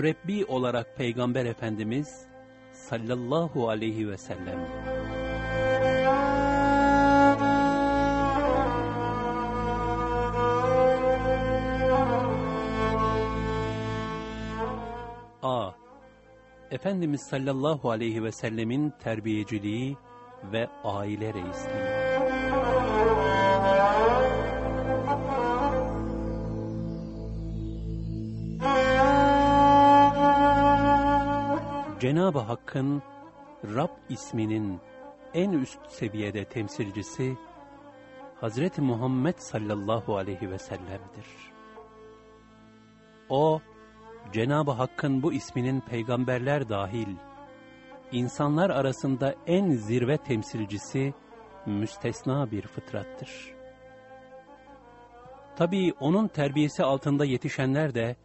mürebbi olarak Peygamber Efendimiz sallallahu aleyhi ve sellem. A. Efendimiz sallallahu aleyhi ve sellemin terbiyeciliği ve aile reisliği. Cenab-ı Hakk'ın Rab isminin en üst seviyede temsilcisi Hazreti Muhammed sallallahu aleyhi ve sellem'dir. O, Cenab-ı Hakk'ın bu isminin peygamberler dahil, insanlar arasında en zirve temsilcisi, müstesna bir fıtrattır. Tabii onun terbiyesi altında yetişenler de,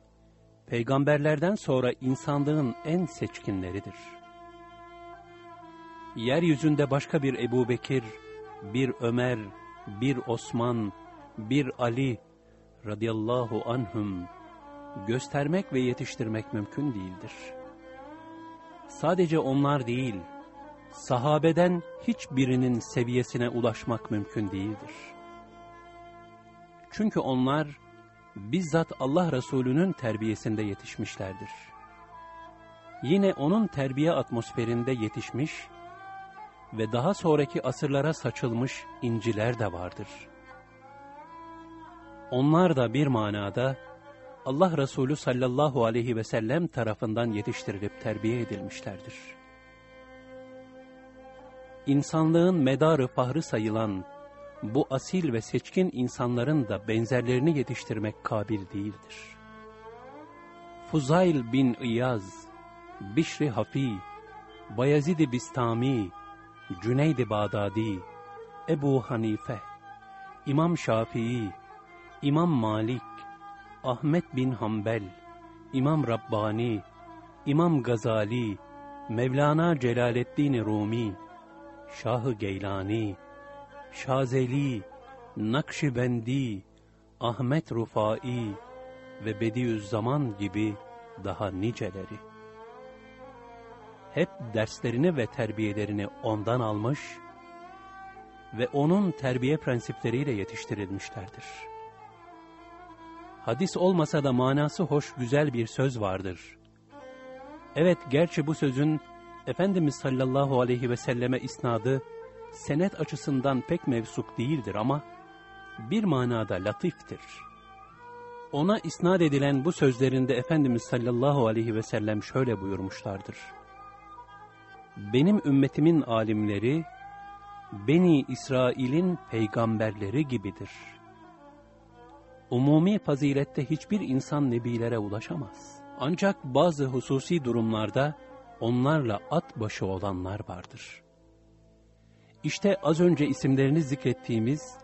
peygamberlerden sonra insanlığın en seçkinleridir. Yeryüzünde başka bir Ebu Bekir, bir Ömer, bir Osman, bir Ali radıyallahu anhüm göstermek ve yetiştirmek mümkün değildir. Sadece onlar değil, sahabeden hiçbirinin seviyesine ulaşmak mümkün değildir. Çünkü onlar, bizzat Allah Resulü'nün terbiyesinde yetişmişlerdir. Yine onun terbiye atmosferinde yetişmiş ve daha sonraki asırlara saçılmış inciler de vardır. Onlar da bir manada Allah Resulü sallallahu aleyhi ve sellem tarafından yetiştirilip terbiye edilmişlerdir. İnsanlığın medarı fahrı sayılan bu asil ve seçkin insanların da benzerlerini yetiştirmek kabil değildir. Fuzayl bin İyaz, Bişri Hafi, Bayezid-i Bistami, Cüneyd-i Bağdadi, Ebu Hanife, İmam Şafii, İmam Malik, Ahmet bin Hanbel, İmam Rabbani, İmam Gazali, Mevlana Celaleddin Rumi, Şahı Geylani, Şazeli, Nakşibendi, Ahmet Rufai ve Bediüzzaman gibi daha niceleri. Hep derslerini ve terbiyelerini ondan almış ve onun terbiye prensipleriyle yetiştirilmişlerdir. Hadis olmasa da manası hoş güzel bir söz vardır. Evet gerçi bu sözün Efendimiz sallallahu aleyhi ve selleme isnadı senet açısından pek mevsuk değildir ama bir manada latiftir. Ona isnat edilen bu sözlerinde Efendimiz sallallahu aleyhi ve sellem şöyle buyurmuşlardır. Benim ümmetimin alimleri, Beni İsrail'in peygamberleri gibidir. Umumi fazilette hiçbir insan nebilere ulaşamaz. Ancak bazı hususi durumlarda onlarla at başı olanlar vardır.'' İşte az önce isimlerini zikrettiğimiz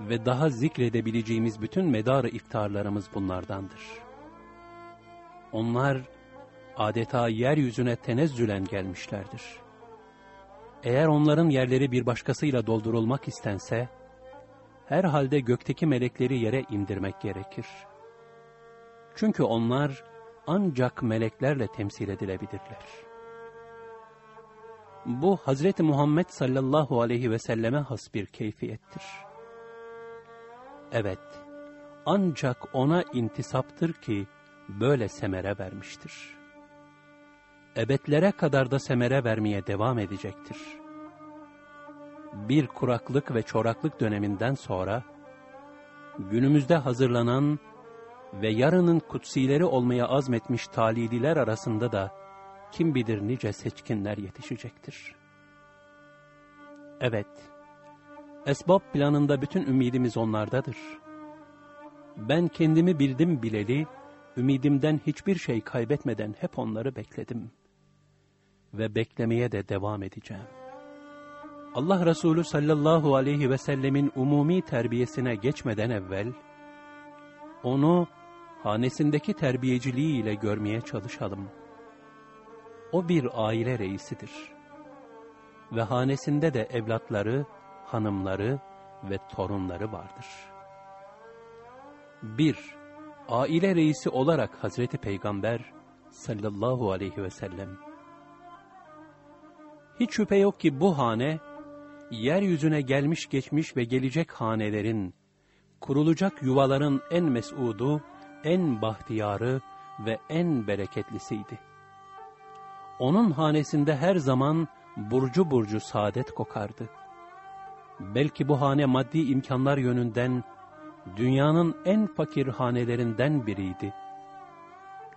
ve daha zikredebileceğimiz bütün medarı iftarlarımız bunlardandır. Onlar adeta yeryüzüne tenezzülen gelmişlerdir. Eğer onların yerleri bir başkasıyla doldurulmak istense, herhalde gökteki melekleri yere indirmek gerekir. Çünkü onlar ancak meleklerle temsil edilebilirler. Bu Hazreti Muhammed sallallahu aleyhi ve selleme has bir keyfiyettir. Evet, ancak ona intisaptır ki böyle semere vermiştir. Ebedlere kadar da semere vermeye devam edecektir. Bir kuraklık ve çoraklık döneminden sonra, günümüzde hazırlanan ve yarının kutsileri olmaya azmetmiş talidiler arasında da, kim bilir nice seçkinler yetişecektir. Evet, esbab planında bütün ümidimiz onlardadır. Ben kendimi bildim bileli, ümidimden hiçbir şey kaybetmeden hep onları bekledim. Ve beklemeye de devam edeceğim. Allah Resulü sallallahu aleyhi ve sellemin umumi terbiyesine geçmeden evvel, onu hanesindeki terbiyeciliğiyle görmeye çalışalım.'' O bir aile reisidir. Ve hanesinde de evlatları, hanımları ve torunları vardır. 1. Aile reisi olarak Hazreti Peygamber sallallahu aleyhi ve sellem. Hiç şüphe yok ki bu hane, yeryüzüne gelmiş geçmiş ve gelecek hanelerin, kurulacak yuvaların en mesudu, en bahtiyarı ve en bereketlisiydi. Onun hanesinde her zaman burcu burcu saadet kokardı. Belki bu hane maddi imkanlar yönünden dünyanın en fakir hanelerinden biriydi.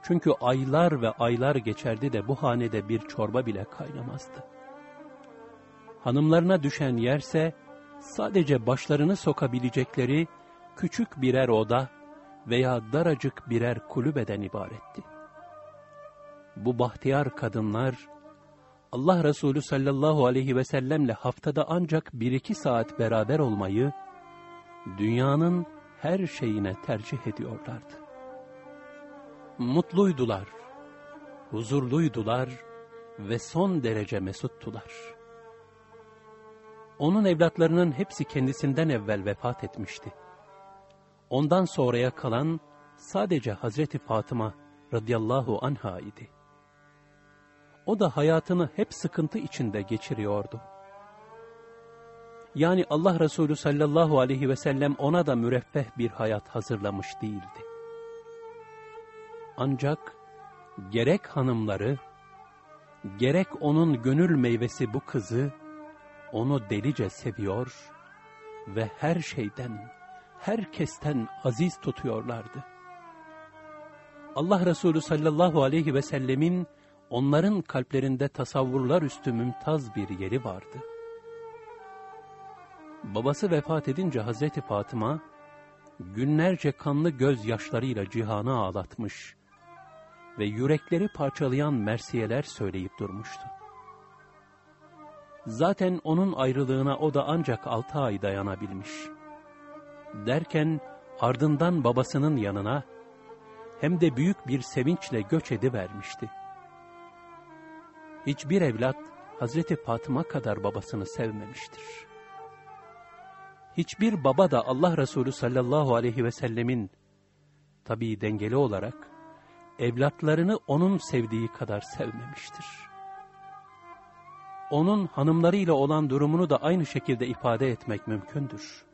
Çünkü aylar ve aylar geçerdi de bu hanede bir çorba bile kaynamazdı. Hanımlarına düşen yerse sadece başlarını sokabilecekleri küçük birer oda veya daracık birer kulübeden ibaretti. Bu bahtiyar kadınlar, Allah Resulü sallallahu aleyhi ve sellemle haftada ancak bir iki saat beraber olmayı, dünyanın her şeyine tercih ediyorlardı. Mutluydular, huzurluydular ve son derece mesuttular. Onun evlatlarının hepsi kendisinden evvel vefat etmişti. Ondan sonraya kalan sadece Hazreti Fatıma radıyallahu anha idi. O da hayatını hep sıkıntı içinde geçiriyordu. Yani Allah Resulü sallallahu aleyhi ve sellem ona da müreffeh bir hayat hazırlamış değildi. Ancak gerek hanımları, gerek onun gönül meyvesi bu kızı, onu delice seviyor ve her şeyden, herkesten aziz tutuyorlardı. Allah Resulü sallallahu aleyhi ve sellemin onların kalplerinde tasavvurlar üstü mümtaz bir yeri vardı. Babası vefat edince Hazreti Fatıma, günlerce kanlı gözyaşlarıyla cihanı ağlatmış ve yürekleri parçalayan mersiyeler söyleyip durmuştu. Zaten onun ayrılığına o da ancak altı ay dayanabilmiş. Derken ardından babasının yanına hem de büyük bir sevinçle göç edivermişti. Hiçbir evlat Hazreti Fatıma kadar babasını sevmemiştir. Hiçbir baba da Allah Resulü sallallahu aleyhi ve sellemin tabii dengeli olarak evlatlarını onun sevdiği kadar sevmemiştir. Onun hanımlarıyla olan durumunu da aynı şekilde ifade etmek mümkündür.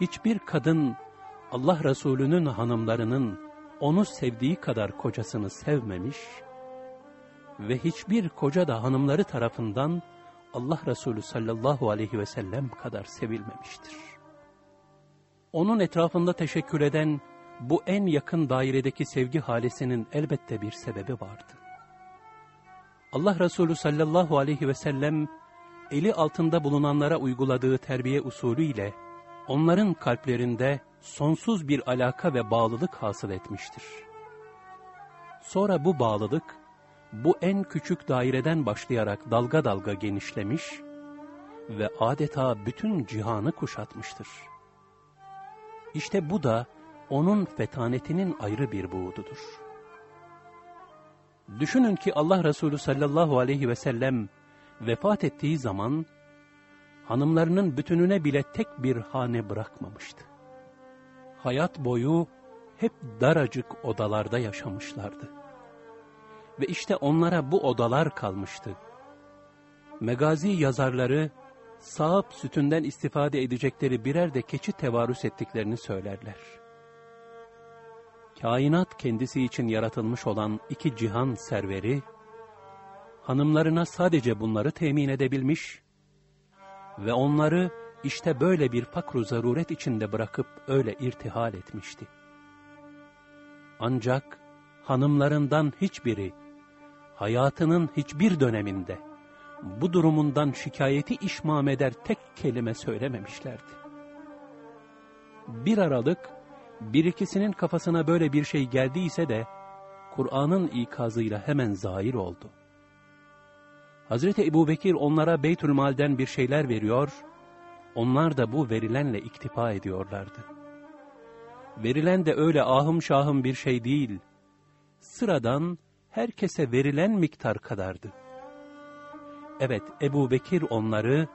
Hiçbir kadın Allah Resulü'nün hanımlarının onu sevdiği kadar kocasını sevmemiş ve hiçbir koca da hanımları tarafından Allah Resulü sallallahu aleyhi ve sellem kadar sevilmemiştir. Onun etrafında teşekkür eden bu en yakın dairedeki sevgi halesinin elbette bir sebebi vardı. Allah Resulü sallallahu aleyhi ve sellem eli altında bulunanlara uyguladığı terbiye usulüyle onların kalplerinde sonsuz bir alaka ve bağlılık hasıl etmiştir. Sonra bu bağlılık bu en küçük daireden başlayarak dalga dalga genişlemiş ve adeta bütün cihanı kuşatmıştır. İşte bu da onun fetanetinin ayrı bir buğududur. Düşünün ki Allah Resulü sallallahu aleyhi ve sellem vefat ettiği zaman hanımlarının bütününe bile tek bir hane bırakmamıştı. Hayat boyu hep daracık odalarda yaşamışlardı. Ve işte onlara bu odalar kalmıştı. Megazi yazarları sahip sütünden istifade edecekleri birer de keçi tevarüs ettiklerini söylerler. Kainat kendisi için yaratılmış olan iki cihan serveri, hanımlarına sadece bunları temin edebilmiş ve onları işte böyle bir fakru zaruret içinde bırakıp öyle irtihal etmişti. Ancak hanımlarından hiçbiri hayatının hiçbir döneminde bu durumundan şikayeti işmam eder tek kelime söylememişlerdi. Bir aralık bir ikisinin kafasına böyle bir şey geldiyse de Kur'an'ın ikazıyla hemen zahir oldu. Hazreti Ebu Bekir onlara Beytülmal'den bir şeyler veriyor, onlar da bu verilenle iktifa ediyorlardı. Verilen de öyle ahım şahım bir şey değil, sıradan herkese verilen miktar kadardı. Evet, Ebu Bekir onları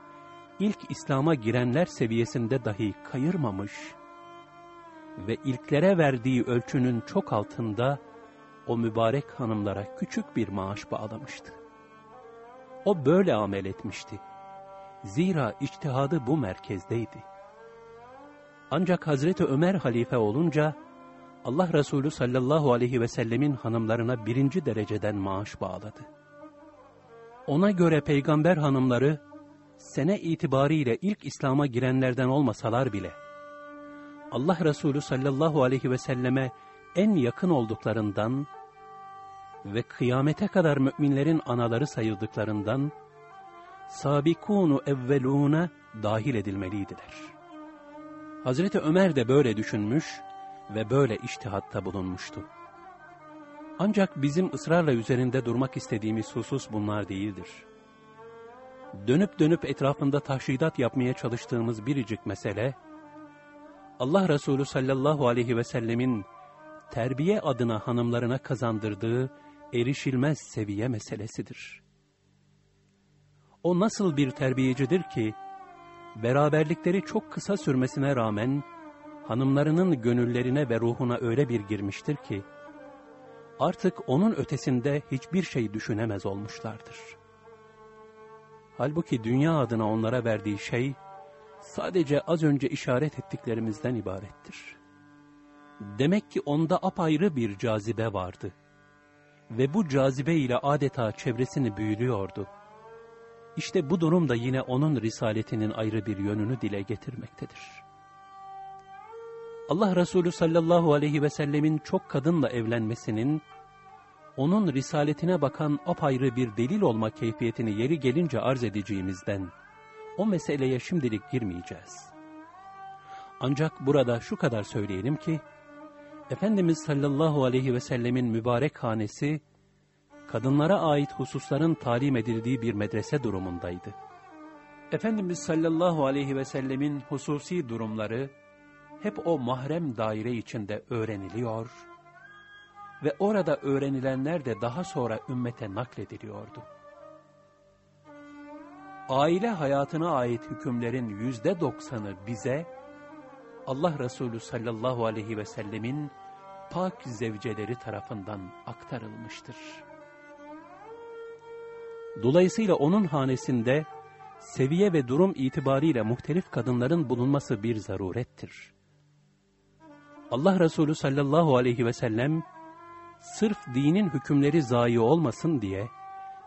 ilk İslam'a girenler seviyesinde dahi kayırmamış ve ilklere verdiği ölçünün çok altında o mübarek hanımlara küçük bir maaş bağlamıştı. O böyle amel etmişti. Zira içtihadı bu merkezdeydi. Ancak Hazreti Ömer halife olunca, Allah Resulü sallallahu aleyhi ve sellemin hanımlarına birinci dereceden maaş bağladı. Ona göre peygamber hanımları, sene itibariyle ilk İslam'a girenlerden olmasalar bile, Allah Resulü sallallahu aleyhi ve selleme en yakın olduklarından ve kıyamete kadar müminlerin anaları sayıldıklarından, sabikunu evveluna dahil edilmeliydiler. Hazreti Ömer de böyle düşünmüş ve böyle iştihatta bulunmuştu. Ancak bizim ısrarla üzerinde durmak istediğimiz husus bunlar değildir. Dönüp dönüp etrafında tahşidat yapmaya çalıştığımız biricik mesele, Allah Resulü sallallahu aleyhi ve sellemin terbiye adına hanımlarına kazandırdığı erişilmez seviye meselesidir. O nasıl bir terbiyecidir ki, beraberlikleri çok kısa sürmesine rağmen, hanımlarının gönüllerine ve ruhuna öyle bir girmiştir ki, artık onun ötesinde hiçbir şey düşünemez olmuşlardır. Halbuki dünya adına onlara verdiği şey, sadece az önce işaret ettiklerimizden ibarettir. Demek ki onda apayrı bir cazibe vardı. Ve bu cazibe ile adeta çevresini büyülüyordu. İşte bu durum da yine onun risaletinin ayrı bir yönünü dile getirmektedir. Allah Resulü sallallahu aleyhi ve sellemin çok kadınla evlenmesinin, onun risaletine bakan apayrı bir delil olma keyfiyetini yeri gelince arz edeceğimizden, o meseleye şimdilik girmeyeceğiz. Ancak burada şu kadar söyleyelim ki, Efendimiz sallallahu aleyhi ve sellemin mübarek hanesi, kadınlara ait hususların talim edildiği bir medrese durumundaydı. Efendimiz sallallahu aleyhi ve sellemin hususi durumları, hep o mahrem daire içinde öğreniliyor ve orada öğrenilenler de daha sonra ümmete naklediliyordu. Aile hayatına ait hükümlerin yüzde doksanı bize, Allah Resulü sallallahu aleyhi ve sellemin pak zevceleri tarafından aktarılmıştır. Dolayısıyla onun hanesinde seviye ve durum itibariyle muhtelif kadınların bulunması bir zarurettir. Allah Resulü sallallahu aleyhi ve sellem sırf dinin hükümleri zayi olmasın diye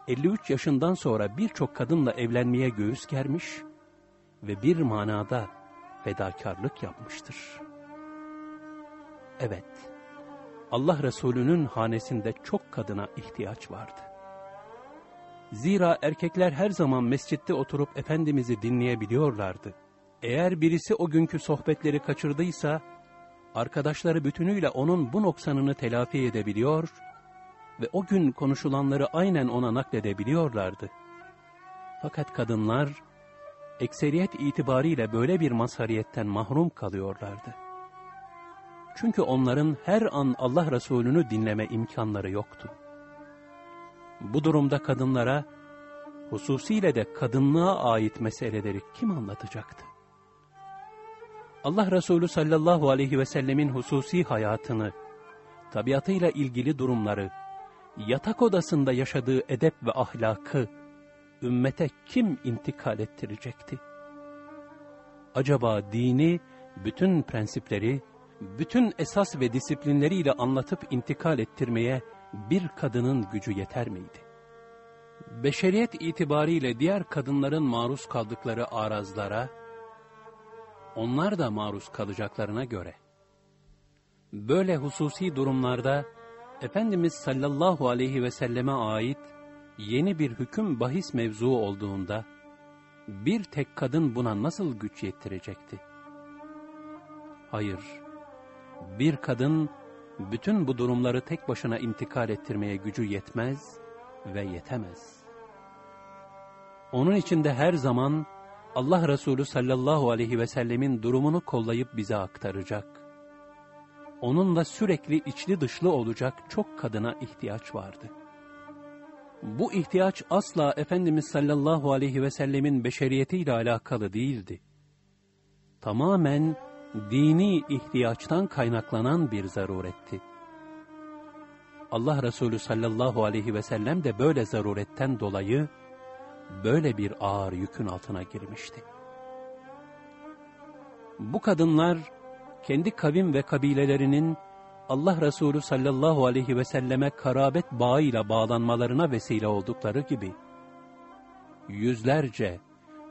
53 yaşından sonra birçok kadınla evlenmeye göğüs germiş ve bir manada fedakarlık yapmıştır. Evet, Allah Resulü'nün hanesinde çok kadına ihtiyaç vardı. Zira erkekler her zaman mescitte oturup Efendimiz'i dinleyebiliyorlardı. Eğer birisi o günkü sohbetleri kaçırdıysa, arkadaşları bütünüyle onun bu noksanını telafi edebiliyor ve o gün konuşulanları aynen ona nakledebiliyorlardı. Fakat kadınlar, ekseriyet itibariyle böyle bir mazhariyetten mahrum kalıyorlardı. Çünkü onların her an Allah Resulü'nü dinleme imkanları yoktu. Bu durumda kadınlara, hususiyle de kadınlığa ait meseleleri kim anlatacaktı? Allah Resulü sallallahu aleyhi ve sellemin hususi hayatını, tabiatıyla ilgili durumları, yatak odasında yaşadığı edep ve ahlakı, ümmete kim intikal ettirecekti? Acaba dini, bütün prensipleri, bütün esas ve disiplinleriyle anlatıp intikal ettirmeye bir kadının gücü yeter miydi? Beşeriyet itibariyle diğer kadınların maruz kaldıkları arazlara, onlar da maruz kalacaklarına göre, böyle hususi durumlarda, Efendimiz sallallahu aleyhi ve selleme ait yeni bir hüküm bahis mevzu olduğunda, bir tek kadın buna nasıl güç yettirecekti? Hayır, bir kadın bütün bu durumları tek başına intikal ettirmeye gücü yetmez ve yetemez. Onun için de her zaman Allah Resulü sallallahu aleyhi ve sellemin durumunu kollayıp bize aktaracak. Onunla sürekli içli dışlı olacak çok kadına ihtiyaç vardı. Bu ihtiyaç asla Efendimiz sallallahu aleyhi ve sellemin beşeriyetiyle alakalı değildi. Tamamen dini ihtiyaçtan kaynaklanan bir zaruretti. Allah Resulü sallallahu aleyhi ve sellem de böyle zaruretten dolayı böyle bir ağır yükün altına girmişti. Bu kadınlar kendi kavim ve kabilelerinin Allah Resulü sallallahu aleyhi ve selleme karabet bağıyla bağlanmalarına vesile oldukları gibi, yüzlerce,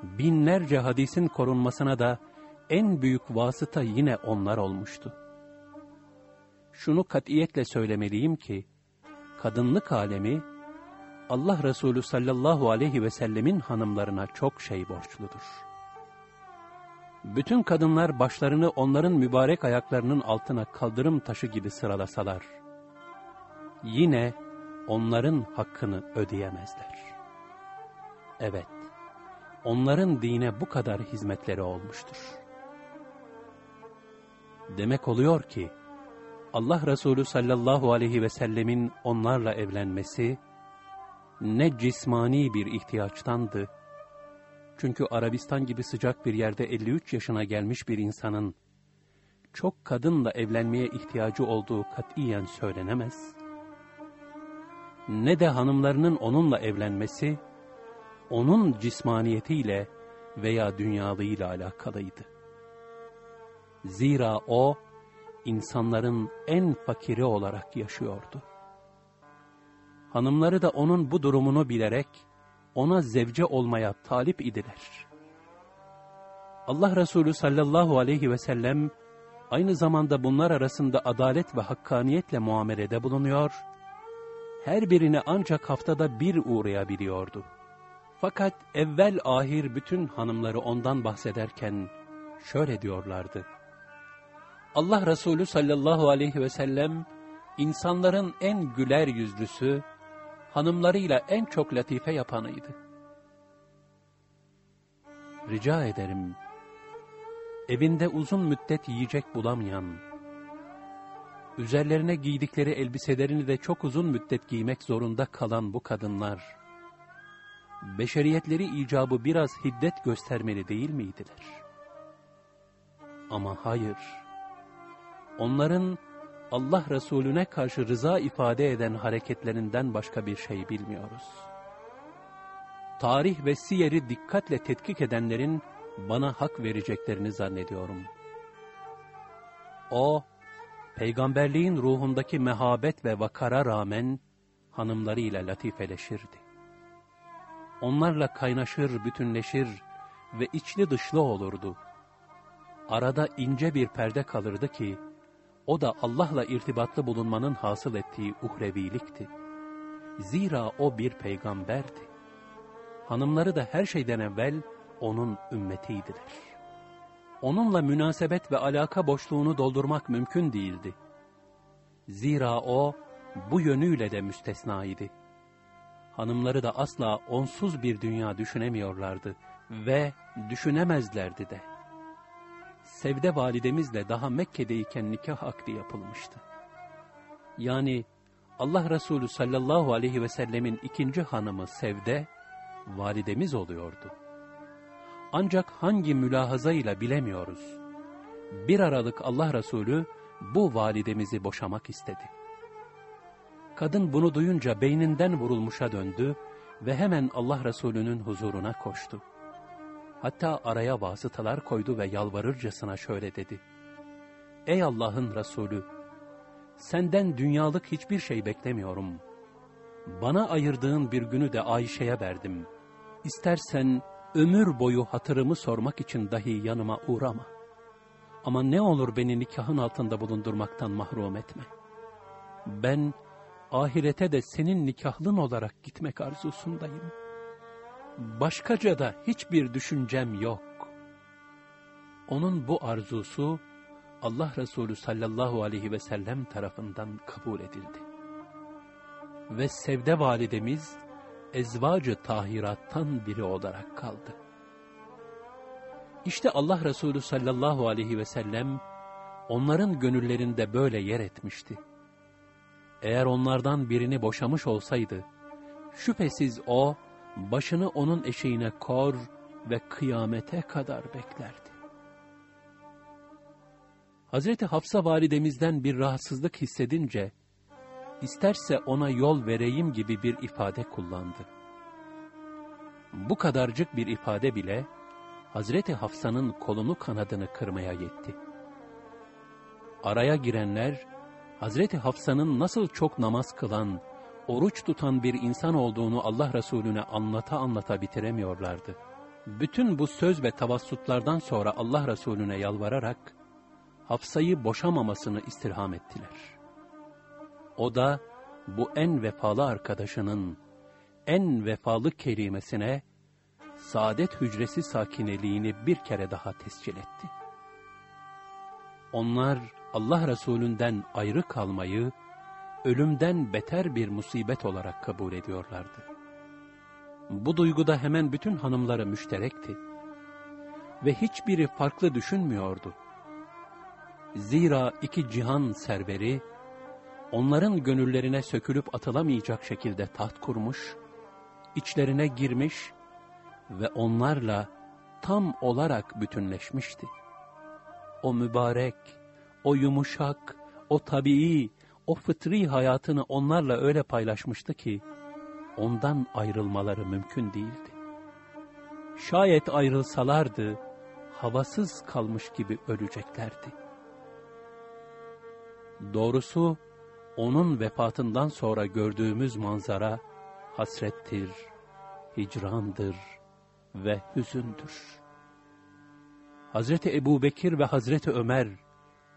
binlerce hadisin korunmasına da en büyük vasıta yine onlar olmuştu. Şunu katiyetle söylemeliyim ki, kadınlık alemi, Allah Resulü sallallahu aleyhi ve sellemin hanımlarına çok şey borçludur. Bütün kadınlar başlarını onların mübarek ayaklarının altına kaldırım taşı gibi sıralasalar, yine onların hakkını ödeyemezler. Evet, onların dine bu kadar hizmetleri olmuştur. Demek oluyor ki, Allah Resulü sallallahu aleyhi ve sellemin onlarla evlenmesi, ne cismani bir ihtiyaçtandı, çünkü Arabistan gibi sıcak bir yerde 53 yaşına gelmiş bir insanın çok kadınla evlenmeye ihtiyacı olduğu katiyen söylenemez. Ne de hanımlarının onunla evlenmesi, onun cismaniyetiyle veya dünyalığıyla alakalıydı. Zira o, insanların en fakiri olarak yaşıyordu. Hanımları da onun bu durumunu bilerek, ona zevce olmaya talip idiler. Allah Resulü sallallahu aleyhi ve sellem aynı zamanda bunlar arasında adalet ve hakkaniyetle muamelede bulunuyor, her birine ancak haftada bir uğrayabiliyordu. Fakat evvel ahir bütün hanımları ondan bahsederken şöyle diyorlardı. Allah Resulü sallallahu aleyhi ve sellem insanların en güler yüzlüsü, hanımlarıyla en çok latife yapanıydı. Rica ederim, evinde uzun müddet yiyecek bulamayan, üzerlerine giydikleri elbiselerini de çok uzun müddet giymek zorunda kalan bu kadınlar, beşeriyetleri icabı biraz hiddet göstermeli değil miydiler? Ama hayır, onların Allah Resulüne karşı rıza ifade eden hareketlerinden başka bir şey bilmiyoruz. Tarih ve siyeri dikkatle tetkik edenlerin bana hak vereceklerini zannediyorum. O, peygamberliğin ruhundaki mehabet ve vakara rağmen hanımlarıyla latifeleşirdi. Onlarla kaynaşır, bütünleşir ve içli dışlı olurdu. Arada ince bir perde kalırdı ki, o da Allah'la irtibatlı bulunmanın hasıl ettiği uhrevilikti. Zira o bir peygamberdi. Hanımları da her şeyden evvel onun ümmetiydiler. Onunla münasebet ve alaka boşluğunu doldurmak mümkün değildi. Zira o bu yönüyle de müstesnaydı. Hanımları da asla onsuz bir dünya düşünemiyorlardı ve düşünemezlerdi de. Sevde validemizle daha Mekke'deyken nikah akdi yapılmıştı. Yani Allah Resulü sallallahu aleyhi ve sellemin ikinci hanımı Sevde, validemiz oluyordu. Ancak hangi mülahazayla bilemiyoruz. Bir aralık Allah Resulü bu validemizi boşamak istedi. Kadın bunu duyunca beyninden vurulmuşa döndü ve hemen Allah Resulü'nün huzuruna koştu. Hatta araya vasıtalar koydu ve yalvarırcasına şöyle dedi. Ey Allah'ın Resulü! Senden dünyalık hiçbir şey beklemiyorum. Bana ayırdığın bir günü de Ayşe'ye verdim. İstersen ömür boyu hatırımı sormak için dahi yanıma uğrama. Ama ne olur beni nikahın altında bulundurmaktan mahrum etme. Ben ahirete de senin nikahlın olarak gitmek arzusundayım.'' Başkaca da hiçbir düşüncem yok. Onun bu arzusu Allah Resulü sallallahu aleyhi ve sellem tarafından kabul edildi. Ve Sevde validemiz ezvacı tahirattan biri olarak kaldı. İşte Allah Resulü sallallahu aleyhi ve sellem onların gönüllerinde böyle yer etmişti. Eğer onlardan birini boşamış olsaydı, şüphesiz o, başını onun eşeğine kor ve kıyamete kadar beklerdi. Hazreti Hafsa validemizden bir rahatsızlık hissedince, isterse ona yol vereyim gibi bir ifade kullandı. Bu kadarcık bir ifade bile, Hazreti Hafsa'nın kolunu kanadını kırmaya yetti. Araya girenler, Hazreti Hafsa'nın nasıl çok namaz kılan, oruç tutan bir insan olduğunu Allah Resulüne anlata anlata bitiremiyorlardı. Bütün bu söz ve tavassutlardan sonra Allah Resulüne yalvararak, Hafsa'yı boşamamasını istirham ettiler. O da, bu en vefalı arkadaşının, en vefalı kelimesine, saadet hücresi sakineliğini bir kere daha tescil etti. Onlar Allah Resulünden ayrı kalmayı, ölümden beter bir musibet olarak kabul ediyorlardı. Bu duyguda hemen bütün hanımları müşterekti. Ve hiçbiri farklı düşünmüyordu. Zira iki cihan serveri, onların gönüllerine sökülüp atılamayacak şekilde taht kurmuş, içlerine girmiş ve onlarla tam olarak bütünleşmişti. O mübarek, o yumuşak, o tabii, o fıtri hayatını onlarla öyle paylaşmıştı ki, ondan ayrılmaları mümkün değildi. Şayet ayrılsalardı, havasız kalmış gibi öleceklerdi. Doğrusu, onun vefatından sonra gördüğümüz manzara, hasrettir, hicrandır ve hüzündür. Hazreti Ebu Bekir ve Hazreti Ömer,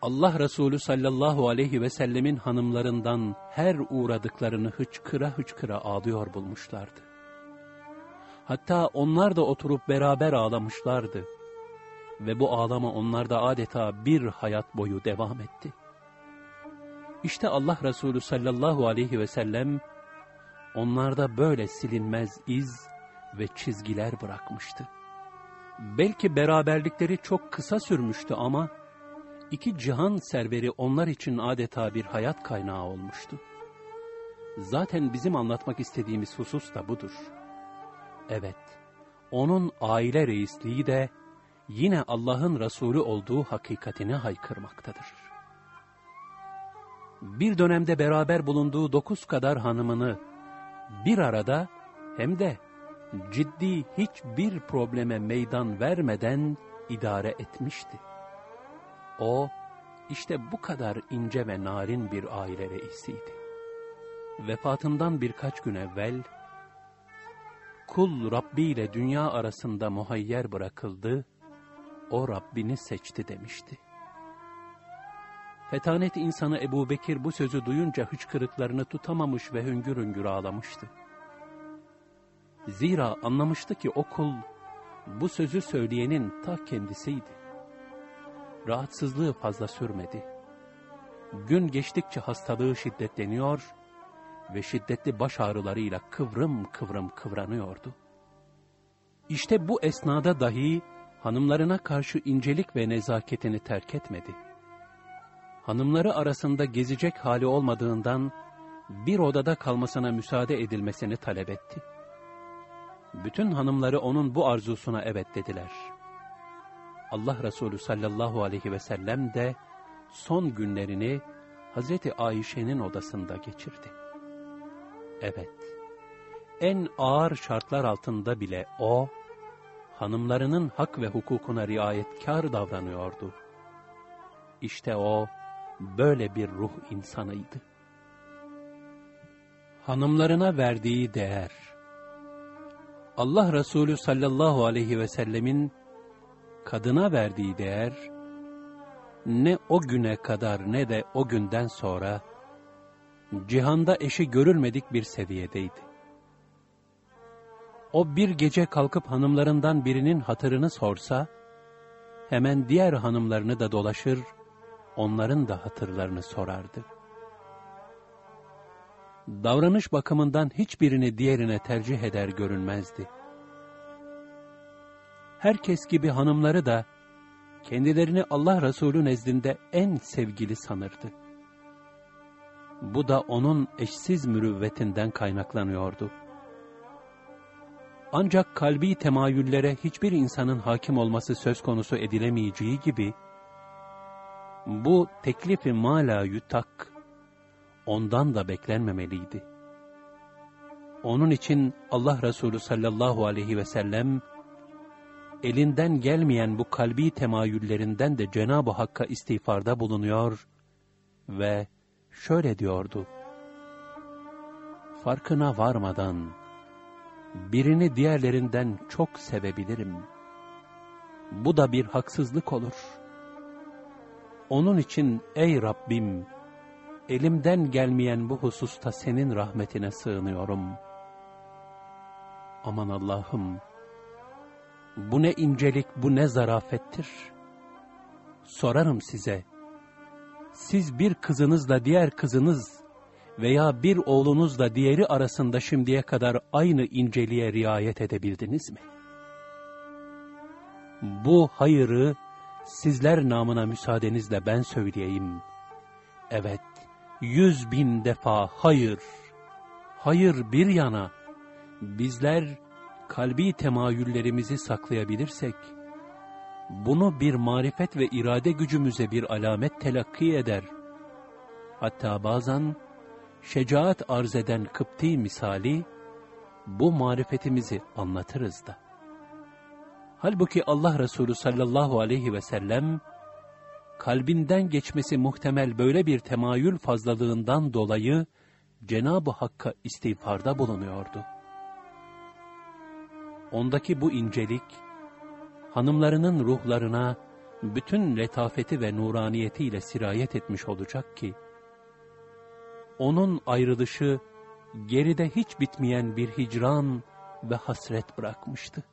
Allah Resulü sallallahu aleyhi ve sellemin hanımlarından her uğradıklarını hıçkıra hıçkıra ağlıyor bulmuşlardı. Hatta onlar da oturup beraber ağlamışlardı. Ve bu ağlama onlarda adeta bir hayat boyu devam etti. İşte Allah Resulü sallallahu aleyhi ve sellem onlarda böyle silinmez iz ve çizgiler bırakmıştı. Belki beraberlikleri çok kısa sürmüştü ama iki cihan serveri onlar için adeta bir hayat kaynağı olmuştu. Zaten bizim anlatmak istediğimiz husus da budur. Evet, onun aile reisliği de yine Allah'ın Resulü olduğu hakikatini haykırmaktadır. Bir dönemde beraber bulunduğu dokuz kadar hanımını bir arada hem de ciddi hiçbir probleme meydan vermeden idare etmişti. O, işte bu kadar ince ve narin bir aile reisiydi. Vefatından birkaç gün evvel, kul Rabbi ile dünya arasında muhayyer bırakıldı, o Rabbini seçti demişti. Fetanet insanı Ebu Bekir bu sözü duyunca hıçkırıklarını tutamamış ve hüngür hüngür ağlamıştı. Zira anlamıştı ki o kul, bu sözü söyleyenin ta kendisiydi. Rahatsızlığı fazla sürmedi. Gün geçtikçe hastalığı şiddetleniyor ve şiddetli baş ağrılarıyla kıvrım kıvrım kıvranıyordu. İşte bu esnada dahi hanımlarına karşı incelik ve nezaketini terk etmedi. Hanımları arasında gezecek hali olmadığından bir odada kalmasına müsaade edilmesini talep etti. Bütün hanımları onun bu arzusuna evet dediler. Allah Resulü sallallahu aleyhi ve sellem de son günlerini Hazreti Ayşe'nin odasında geçirdi. Evet, en ağır şartlar altında bile o, hanımlarının hak ve hukukuna riayetkar davranıyordu. İşte o, böyle bir ruh insanıydı. Hanımlarına verdiği değer, Allah Resulü sallallahu aleyhi ve sellemin kadına verdiği değer, ne o güne kadar ne de o günden sonra, cihanda eşi görülmedik bir seviyedeydi. O bir gece kalkıp hanımlarından birinin hatırını sorsa, hemen diğer hanımlarını da dolaşır, onların da hatırlarını sorardı. Davranış bakımından hiçbirini diğerine tercih eder görünmezdi. Herkes gibi hanımları da kendilerini Allah Resulü nezdinde en sevgili sanırdı. Bu da onun eşsiz mürüvvetinden kaynaklanıyordu. Ancak kalbi temayüllere hiçbir insanın hakim olması söz konusu edilemeyeceği gibi, bu teklifi mala yutak, ondan da beklenmemeliydi. Onun için Allah Resulü sallallahu aleyhi ve sellem, elinden gelmeyen bu kalbi temayüllerinden de Cenab-ı Hakk'a istiğfarda bulunuyor ve şöyle diyordu. Farkına varmadan birini diğerlerinden çok sevebilirim. Bu da bir haksızlık olur. Onun için ey Rabbim, elimden gelmeyen bu hususta senin rahmetine sığınıyorum. Aman Allah'ım, bu ne incelik, bu ne zarafettir. Sorarım size, siz bir kızınızla diğer kızınız veya bir oğlunuzla diğeri arasında şimdiye kadar aynı inceliğe riayet edebildiniz mi? Bu hayırı sizler namına müsaadenizle ben söyleyeyim. Evet, yüz bin defa hayır, hayır bir yana, bizler kalbi temayüllerimizi saklayabilirsek, bunu bir marifet ve irade gücümüze bir alamet telakki eder. Hatta bazen şecaat arz eden Kıpti misali, bu marifetimizi anlatırız da. Halbuki Allah Resulü sallallahu aleyhi ve sellem, kalbinden geçmesi muhtemel böyle bir temayül fazlalığından dolayı, Cenab-ı Hakk'a istiğfarda bulunuyordu. Ondaki bu incelik, hanımlarının ruhlarına bütün letafeti ve nuraniyetiyle sirayet etmiş olacak ki, onun ayrılışı geride hiç bitmeyen bir hicran ve hasret bırakmıştı.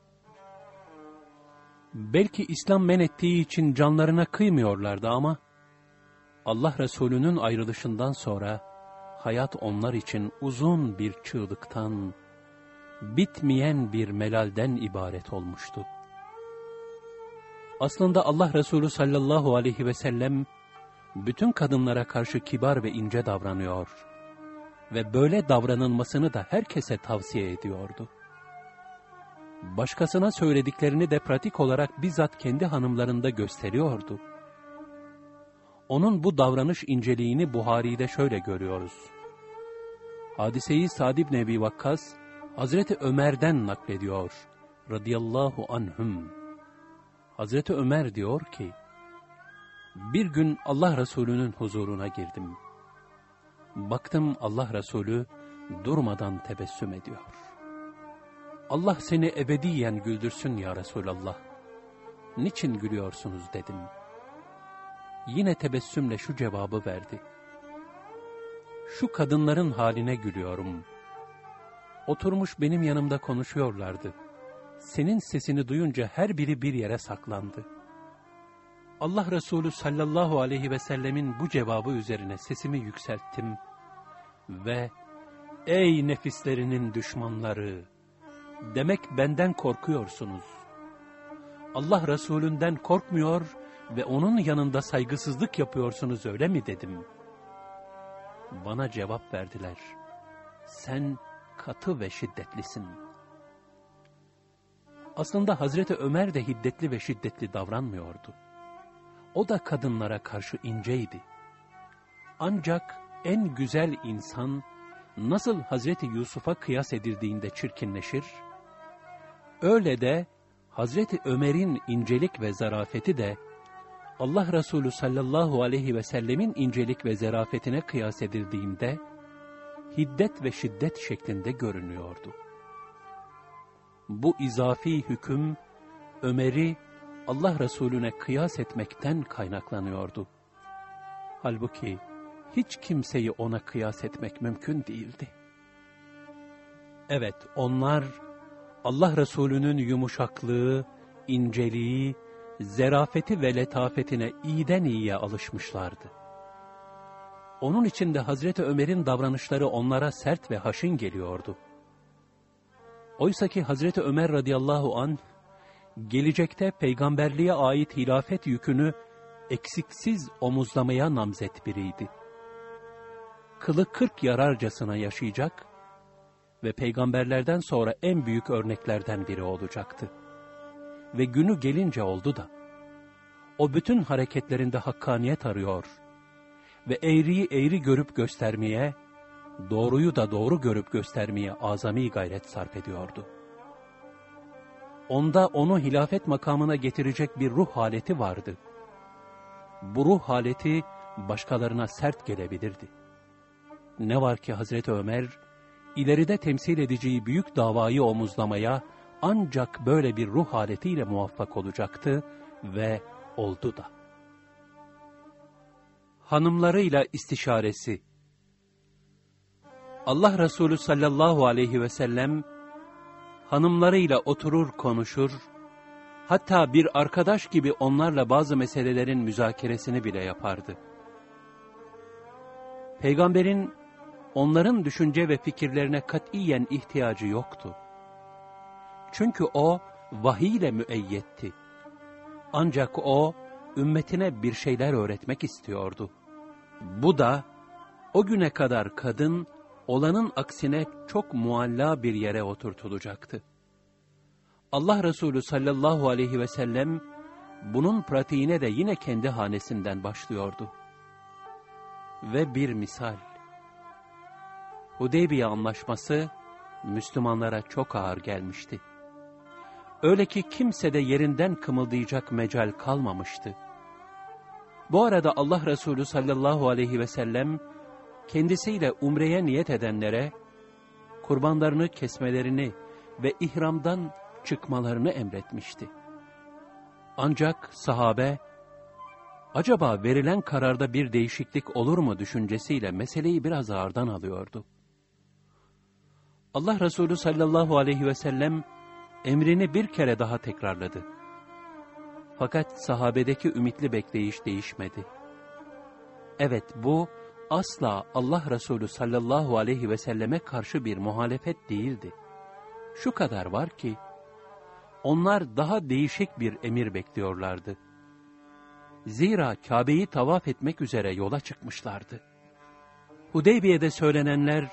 Belki İslam men ettiği için canlarına kıymıyorlardı ama, Allah Resulü'nün ayrılışından sonra, hayat onlar için uzun bir çığlıktan, bitmeyen bir melalden ibaret olmuştu. Aslında Allah Resulü sallallahu aleyhi ve sellem, bütün kadınlara karşı kibar ve ince davranıyor ve böyle davranılmasını da herkese tavsiye ediyordu. Başkasına söylediklerini de pratik olarak bizzat kendi hanımlarında gösteriyordu. Onun bu davranış inceliğini Buhari'de şöyle görüyoruz. Hadiseyi Sa'd ibn Ebi Vakkas, Hazreti Ömer'den naklediyor. Radiyallahu anhüm. Hazreti Ömer diyor ki, bir gün Allah Resulü'nün huzuruna girdim. Baktım Allah Resulü durmadan tebessüm ediyor. Allah seni ebediyen güldürsün ya Resulallah. Niçin gülüyorsunuz dedim. Yine tebessümle şu cevabı verdi. Şu kadınların haline gülüyorum. Oturmuş benim yanımda konuşuyorlardı. Senin sesini duyunca her biri bir yere saklandı. Allah Resulü sallallahu aleyhi ve sellemin bu cevabı üzerine sesimi yükselttim ve ''Ey nefislerinin düşmanları!'' demek benden korkuyorsunuz. Allah Resulünden korkmuyor ve onun yanında saygısızlık yapıyorsunuz öyle mi dedim. Bana cevap verdiler. Sen katı ve şiddetlisin. Aslında Hazreti Ömer de hiddetli ve şiddetli davranmıyordu. O da kadınlara karşı inceydi. Ancak en güzel insan nasıl Hazreti Yusuf'a kıyas edildiğinde çirkinleşir, öyle de Hazreti Ömer'in incelik ve zarafeti de Allah Resulü sallallahu aleyhi ve sellemin incelik ve zarafetine kıyas edildiğinde hiddet ve şiddet şeklinde görünüyordu. Bu izafi hüküm Ömer'i Allah Resulüne kıyas etmekten kaynaklanıyordu. Halbuki hiç kimseyi ona kıyas etmek mümkün değildi. Evet, onlar Allah Resulü'nün yumuşaklığı, inceliği, zerafeti ve letafetine iyiden iyiye alışmışlardı. Onun için de Hazreti Ömer'in davranışları onlara sert ve haşin geliyordu. Oysa ki Hazreti Ömer radıyallahu an gelecekte peygamberliğe ait hilafet yükünü eksiksiz omuzlamaya namzet biriydi. Kılı kırk yararcasına yaşayacak ve peygamberlerden sonra en büyük örneklerden biri olacaktı. Ve günü gelince oldu da, o bütün hareketlerinde hakkaniyet arıyor ve eğriyi eğri görüp göstermeye, doğruyu da doğru görüp göstermeye azami gayret sarf ediyordu. Onda onu hilafet makamına getirecek bir ruh haleti vardı. Bu ruh haleti başkalarına sert gelebilirdi. Ne var ki Hazreti Ömer, ileride temsil edeceği büyük davayı omuzlamaya ancak böyle bir ruh haletiyle muvaffak olacaktı ve oldu da. Hanımlarıyla istişaresi Allah Resulü sallallahu aleyhi ve sellem hanımlarıyla oturur konuşur, hatta bir arkadaş gibi onlarla bazı meselelerin müzakeresini bile yapardı. Peygamberin onların düşünce ve fikirlerine katiyen ihtiyacı yoktu. Çünkü o vahiy ile müeyyetti. Ancak o ümmetine bir şeyler öğretmek istiyordu. Bu da o güne kadar kadın olanın aksine çok mualla bir yere oturtulacaktı. Allah Resulü sallallahu aleyhi ve sellem bunun pratiğine de yine kendi hanesinden başlıyordu. Ve bir misal. Hudeybiye anlaşması Müslümanlara çok ağır gelmişti. Öyle ki kimse de yerinden kımıldayacak mecal kalmamıştı. Bu arada Allah Resulü sallallahu aleyhi ve sellem kendisiyle umreye niyet edenlere kurbanlarını kesmelerini ve ihramdan çıkmalarını emretmişti. Ancak sahabe, acaba verilen kararda bir değişiklik olur mu düşüncesiyle meseleyi biraz ağırdan alıyordu. Allah Resulü sallallahu aleyhi ve sellem emrini bir kere daha tekrarladı. Fakat sahabedeki ümitli bekleyiş değişmedi. Evet bu asla Allah Resulü sallallahu aleyhi ve selleme karşı bir muhalefet değildi. Şu kadar var ki, onlar daha değişik bir emir bekliyorlardı. Zira Kabe'yi tavaf etmek üzere yola çıkmışlardı. Hudeybiye'de söylenenler,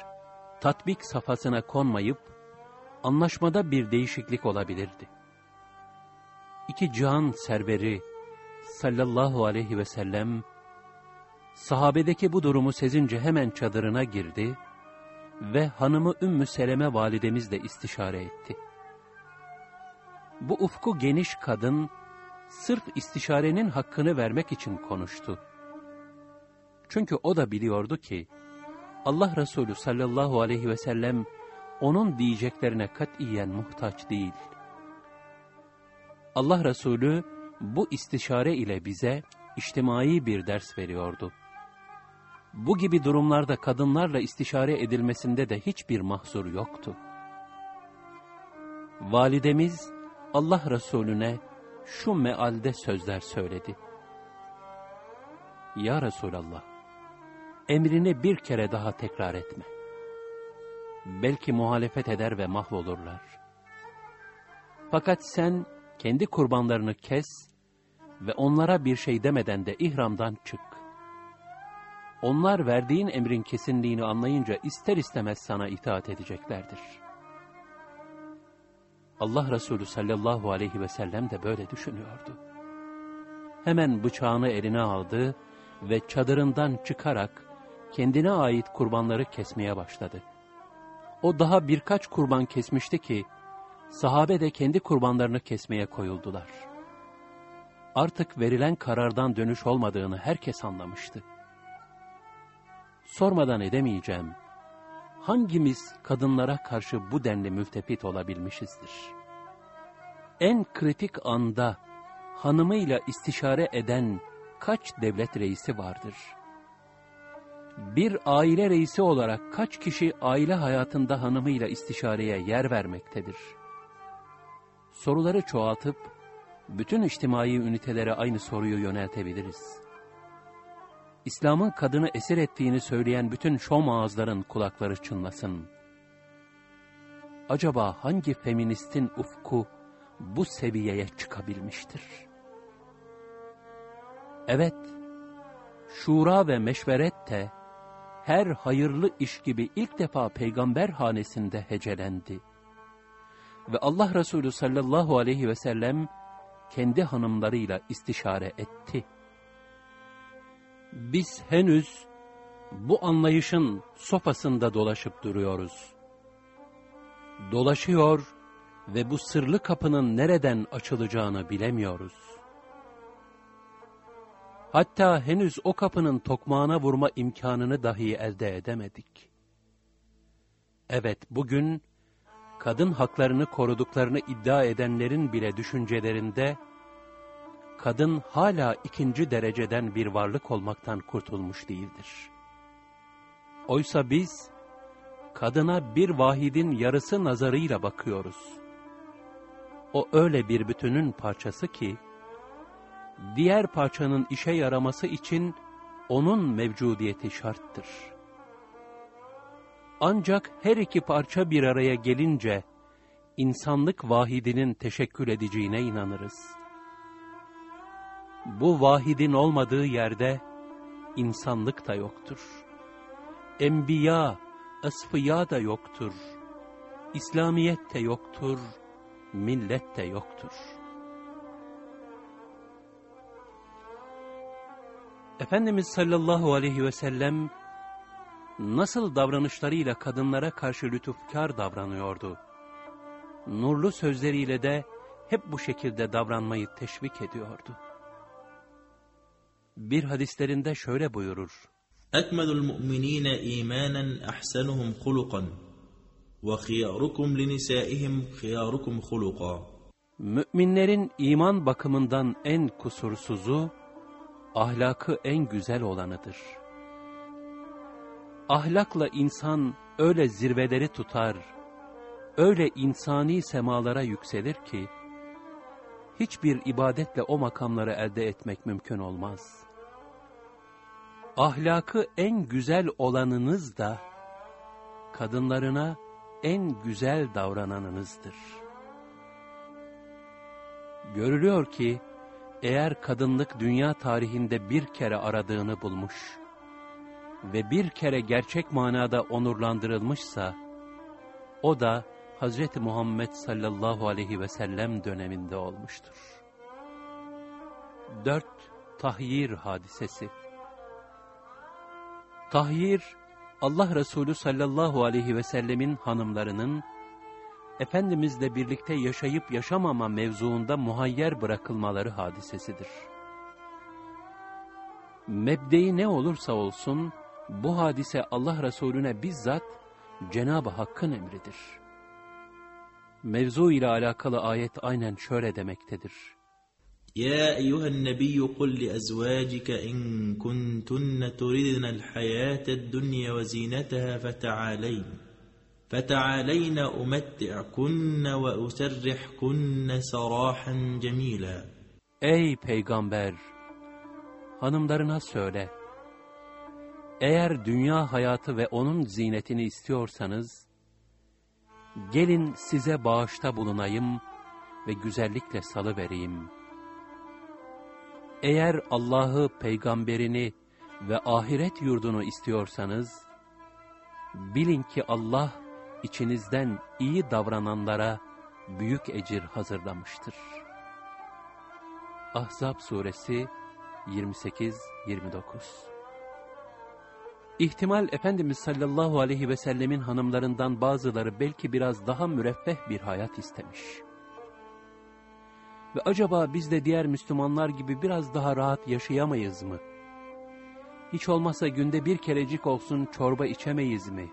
tatbik safhasına konmayıp, anlaşmada bir değişiklik olabilirdi. İki can serveri sallallahu aleyhi ve sellem, sahabedeki bu durumu sezince hemen çadırına girdi ve hanımı Ümmü Seleme validemizle istişare etti. Bu ufku geniş kadın, sırf istişarenin hakkını vermek için konuştu. Çünkü o da biliyordu ki, Allah Resulü sallallahu aleyhi ve sellem, onun diyeceklerine katiyen muhtaç değil. Allah Resulü, bu istişare ile bize, içtimai bir ders veriyordu. Bu gibi durumlarda kadınlarla istişare edilmesinde de hiçbir mahzur yoktu. Validemiz Allah Resulüne şu mealde sözler söyledi. Ya Resulallah, emrini bir kere daha tekrar etme. Belki muhalefet eder ve mahvolurlar. Fakat sen kendi kurbanlarını kes ve onlara bir şey demeden de ihramdan çık. Onlar verdiğin emrin kesinliğini anlayınca ister istemez sana itaat edeceklerdir. Allah Resulü sallallahu aleyhi ve sellem de böyle düşünüyordu. Hemen bıçağını eline aldı ve çadırından çıkarak kendine ait kurbanları kesmeye başladı. O daha birkaç kurban kesmişti ki, sahabe de kendi kurbanlarını kesmeye koyuldular. Artık verilen karardan dönüş olmadığını herkes anlamıştı sormadan edemeyeceğim. Hangimiz kadınlara karşı bu denli mültefit olabilmişizdir? En kritik anda hanımıyla istişare eden kaç devlet reisi vardır? Bir aile reisi olarak kaç kişi aile hayatında hanımıyla istişareye yer vermektedir? Soruları çoğaltıp, bütün içtimai ünitelere aynı soruyu yöneltebiliriz. İslam'ın kadını esir ettiğini söyleyen bütün şom ağızların kulakları çınlasın. Acaba hangi feministin ufku bu seviyeye çıkabilmiştir? Evet, şura ve meşveret de her hayırlı iş gibi ilk defa peygamber hanesinde hecelendi. Ve Allah Resulü sallallahu aleyhi ve sellem kendi hanımlarıyla istişare etti Biz henüz bu anlayışın sopasında dolaşıp duruyoruz. Dolaşıyor ve bu sırlı kapının nereden açılacağını bilemiyoruz. Hatta henüz o kapının tokmağına vurma imkanını dahi elde edemedik. Evet, bugün kadın haklarını koruduklarını iddia edenlerin bile düşüncelerinde, kadın hala ikinci dereceden bir varlık olmaktan kurtulmuş değildir. Oysa biz, kadına bir vahidin yarısı nazarıyla bakıyoruz. O öyle bir bütünün parçası ki, diğer parçanın işe yaraması için onun mevcudiyeti şarttır. Ancak her iki parça bir araya gelince, insanlık vahidinin teşekkül edeceğine inanırız. Bu vahidin olmadığı yerde, insanlık da yoktur. Enbiya, esfiya da yoktur. İslamiyet de yoktur, millet de yoktur. Efendimiz sallallahu aleyhi ve sellem nasıl davranışlarıyla kadınlara karşı lütufkar davranıyordu. Nurlu sözleriyle de hep bu şekilde davranmayı teşvik ediyordu. Bir hadislerinde şöyle buyurur. أكمل المؤمنين إيمانا أحسنهم خلقا وخياركم لنسائهم خياركم خلقا Müminlerin iman bakımından en kusursuzu, ahlakı en güzel olanıdır. Ahlakla insan öyle zirveleri tutar, öyle insani semalara yükselir ki, hiçbir ibadetle o makamları elde etmek mümkün olmaz. Ahlakı en güzel olanınız da, kadınlarına en güzel davrananınızdır. Görülüyor ki, eğer kadınlık dünya tarihinde bir kere aradığını bulmuş ve bir kere gerçek manada onurlandırılmışsa, o da Hz. Muhammed sallallahu aleyhi ve sellem döneminde olmuştur. 4. Tahyir Hadisesi Tahyir, Allah Resulü sallallahu aleyhi ve sellemin hanımlarının, Efendimizle birlikte yaşayıp yaşamama mevzuunda muhayyer bırakılmaları hadisesidir. Mebdeyi ne olursa olsun, bu hadise Allah Resulüne bizzat Cenab-ı Hakk'ın emridir. Mevzu ile alakalı ayet aynen şöyle demektedir. يا أيها النبي قل لأزواجك إن كنتن تردن الحياة الدنيا وزينتها فتعالين فتعالين أمتعكن وأسرحكن سراحا جميلا Ey peygamber! Hanımlarına söyle. eğer dünya hayatı ve onun zinetini istiyorsanız, gelin size bağışta bulunayım ve güzellikle salı vereyim. Eğer Allah'ı, peygamberini ve ahiret yurdunu istiyorsanız, bilin ki Allah içinizden iyi davrananlara büyük ecir hazırlamıştır. Ahzab suresi 28-29 İhtimal Efendimiz sallallahu aleyhi ve sellemin hanımlarından bazıları belki biraz daha müreffeh bir hayat istemiş. Ve acaba biz de diğer Müslümanlar gibi biraz daha rahat yaşayamayız mı? Hiç olmazsa günde bir kerecik olsun çorba içemeyiz mi?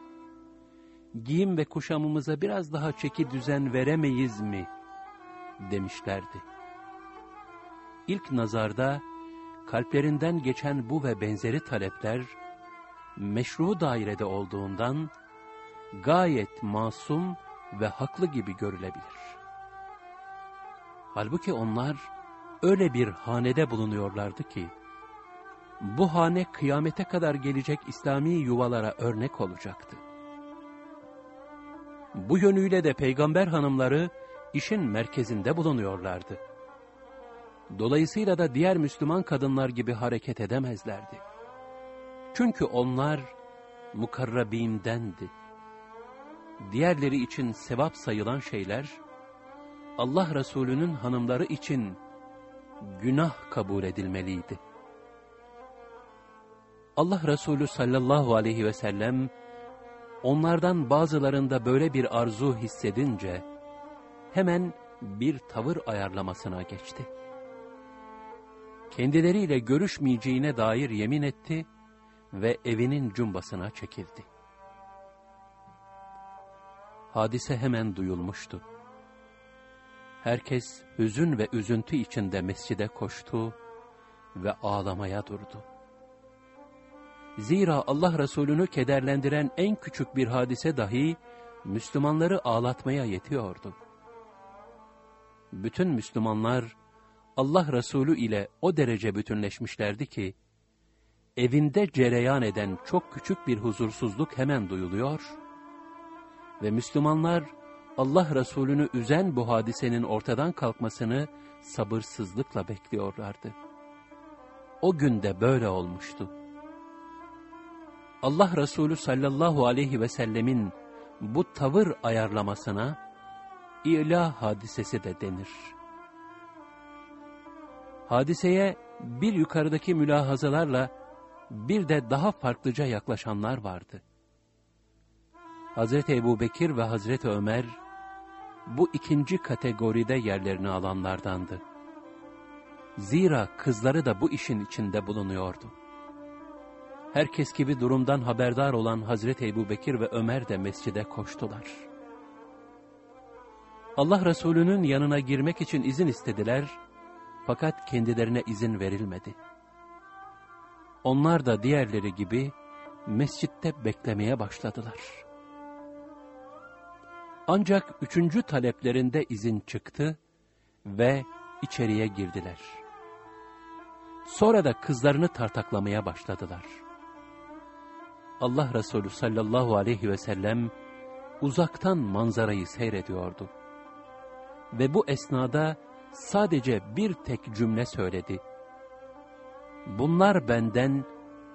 Giyim ve kuşamımıza biraz daha çeki düzen veremeyiz mi? Demişlerdi. İlk nazarda kalplerinden geçen bu ve benzeri talepler, meşru dairede olduğundan gayet masum ve haklı gibi görülebilir. Halbuki onlar öyle bir hanede bulunuyorlardı ki, bu hane kıyamete kadar gelecek İslami yuvalara örnek olacaktı. Bu yönüyle de peygamber hanımları işin merkezinde bulunuyorlardı. Dolayısıyla da diğer Müslüman kadınlar gibi hareket edemezlerdi. Çünkü onlar mukarrabimdendi. Diğerleri için sevap sayılan şeyler, Allah Resulü'nün hanımları için günah kabul edilmeliydi. Allah Resulü sallallahu aleyhi ve sellem, onlardan bazılarında böyle bir arzu hissedince, hemen bir tavır ayarlamasına geçti. Kendileriyle görüşmeyeceğine dair yemin etti ve evinin cumbasına çekildi. Hadise hemen duyulmuştu. Herkes hüzün ve üzüntü içinde mescide koştu ve ağlamaya durdu. Zira Allah Resulü'nü kederlendiren en küçük bir hadise dahi Müslümanları ağlatmaya yetiyordu. Bütün Müslümanlar Allah Resulü ile o derece bütünleşmişlerdi ki, evinde cereyan eden çok küçük bir huzursuzluk hemen duyuluyor ve Müslümanlar Allah Resulü'nü üzen bu hadisenin ortadan kalkmasını sabırsızlıkla bekliyorlardı. O günde böyle olmuştu. Allah Resulü sallallahu aleyhi ve sellemin bu tavır ayarlamasına İlah hadisesi de denir. Hadiseye bir yukarıdaki mülahazalarla bir de daha farklıca yaklaşanlar vardı. Hazreti Ebu Bekir ve Hazreti Ömer bu ikinci kategoride yerlerini alanlardandı. Zira kızları da bu işin içinde bulunuyordu. Herkes gibi durumdan haberdar olan Hazreti Ebu Bekir ve Ömer de mescide koştular. Allah Resulü'nün yanına girmek için izin istediler, fakat kendilerine izin verilmedi. Onlar da diğerleri gibi mescitte beklemeye başladılar. Ancak üçüncü taleplerinde izin çıktı ve içeriye girdiler. Sonra da kızlarını tartaklamaya başladılar. Allah Resulü sallallahu aleyhi ve sellem uzaktan manzarayı seyrediyordu. Ve bu esnada sadece bir tek cümle söyledi Bunlar benden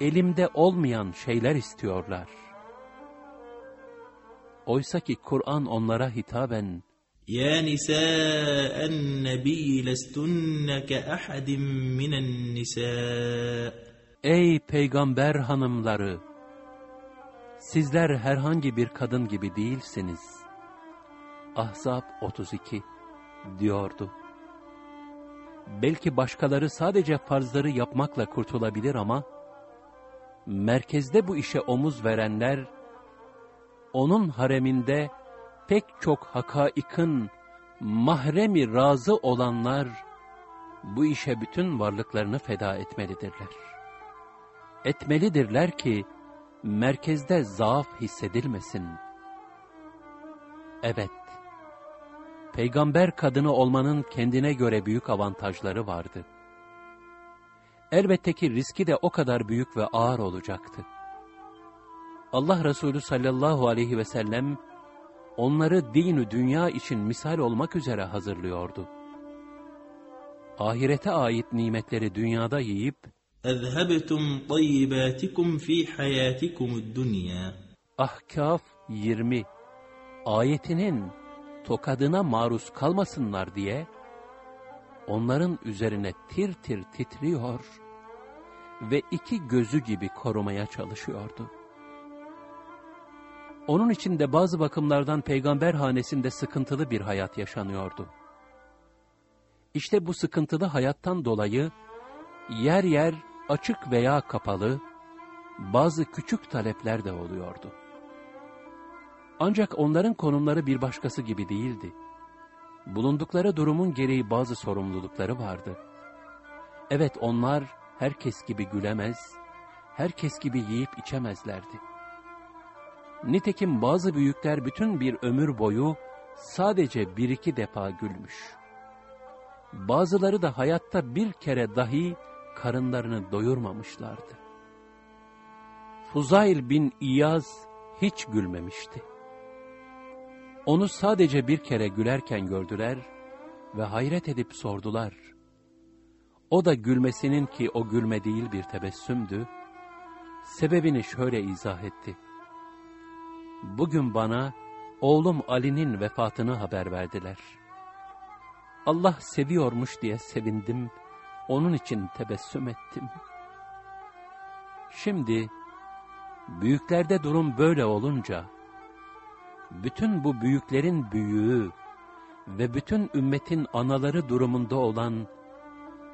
elimde olmayan şeyler istiyorlar. Oysa ki Kur'an onlara hitaben يا نساء النبي لستن كأحد من النساء Ey peygamber hanımları! Sizler herhangi bir kadın gibi değilsiniz. Ahzab 32 diyordu. Belki başkaları sadece farzları yapmakla kurtulabilir ama, merkezde bu işe omuz verenler, onun hareminde pek çok hakaikın mahremi razı olanlar, bu işe bütün varlıklarını feda etmelidirler. Etmelidirler ki, merkezde zaaf hissedilmesin. Evet, peygamber kadını olmanın kendine göre büyük avantajları vardı. Elbette ki riski de o kadar büyük ve ağır olacaktı. Allah Resulü sallallahu aleyhi ve sellem, onları dini dünya için misal olmak üzere hazırlıyordu. Ahirete ait nimetleri dünyada yiyip, أذهبتم طيباتكم في حياتكم الدنيا Ahkaf 20 ayetinin tokadına maruz kalmasınlar diye onların üzerine tir tir titriyor ve iki gözü gibi korumaya çalışıyordu. Onun için de bazı bakımlardan peygamber hanesinde sıkıntılı bir hayat yaşanıyordu. İşte bu sıkıntılı hayattan dolayı yer yer açık veya kapalı bazı küçük talepler de oluyordu. Ancak onların konumları bir başkası gibi değildi. Bulundukları durumun gereği bazı sorumlulukları vardı. Evet onlar herkes gibi gülemez, herkes gibi yiyip içemezlerdi. Nitekim bazı büyükler bütün bir ömür boyu sadece bir iki defa gülmüş. Bazıları da hayatta bir kere dahi karınlarını doyurmamışlardı. Fuzayl bin İyaz hiç gülmemişti. Onu sadece bir kere gülerken gördüler ve hayret edip sordular. O da gülmesinin ki o gülme değil bir tebessümdü, sebebini şöyle izah etti. Bugün bana oğlum Ali'nin vefatını haber verdiler. Allah seviyormuş diye sevindim, onun için tebessüm ettim. Şimdi büyüklerde durum böyle olunca bütün bu büyüklerin büyüğü ve bütün ümmetin anaları durumunda olan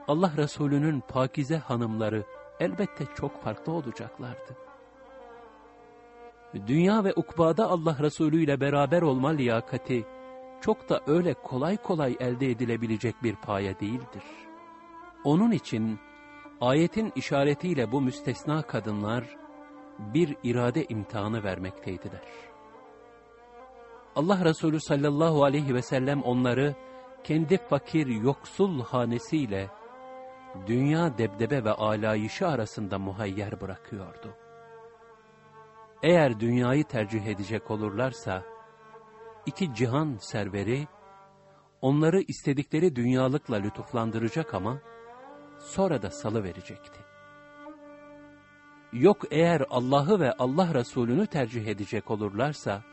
Allah Resulü'nün pakize hanımları elbette çok farklı olacaklardı. Dünya ve ukbada Allah Resulü ile beraber olma liyakati çok da öyle kolay kolay elde edilebilecek bir paye değildir. Onun için ayetin işaretiyle bu müstesna kadınlar bir irade imtihanı vermekteydiler. Allah Resulü sallallahu aleyhi ve sellem onları kendi fakir yoksul hanesiyle dünya debdebe ve alayişi arasında muhayyer bırakıyordu. Eğer dünyayı tercih edecek olurlarsa, iki cihan serveri, onları istedikleri dünyalıkla lütuflandıracak ama, sonra da salı verecekti. Yok eğer Allah'ı ve Allah Resulü'nü tercih edecek olurlarsa,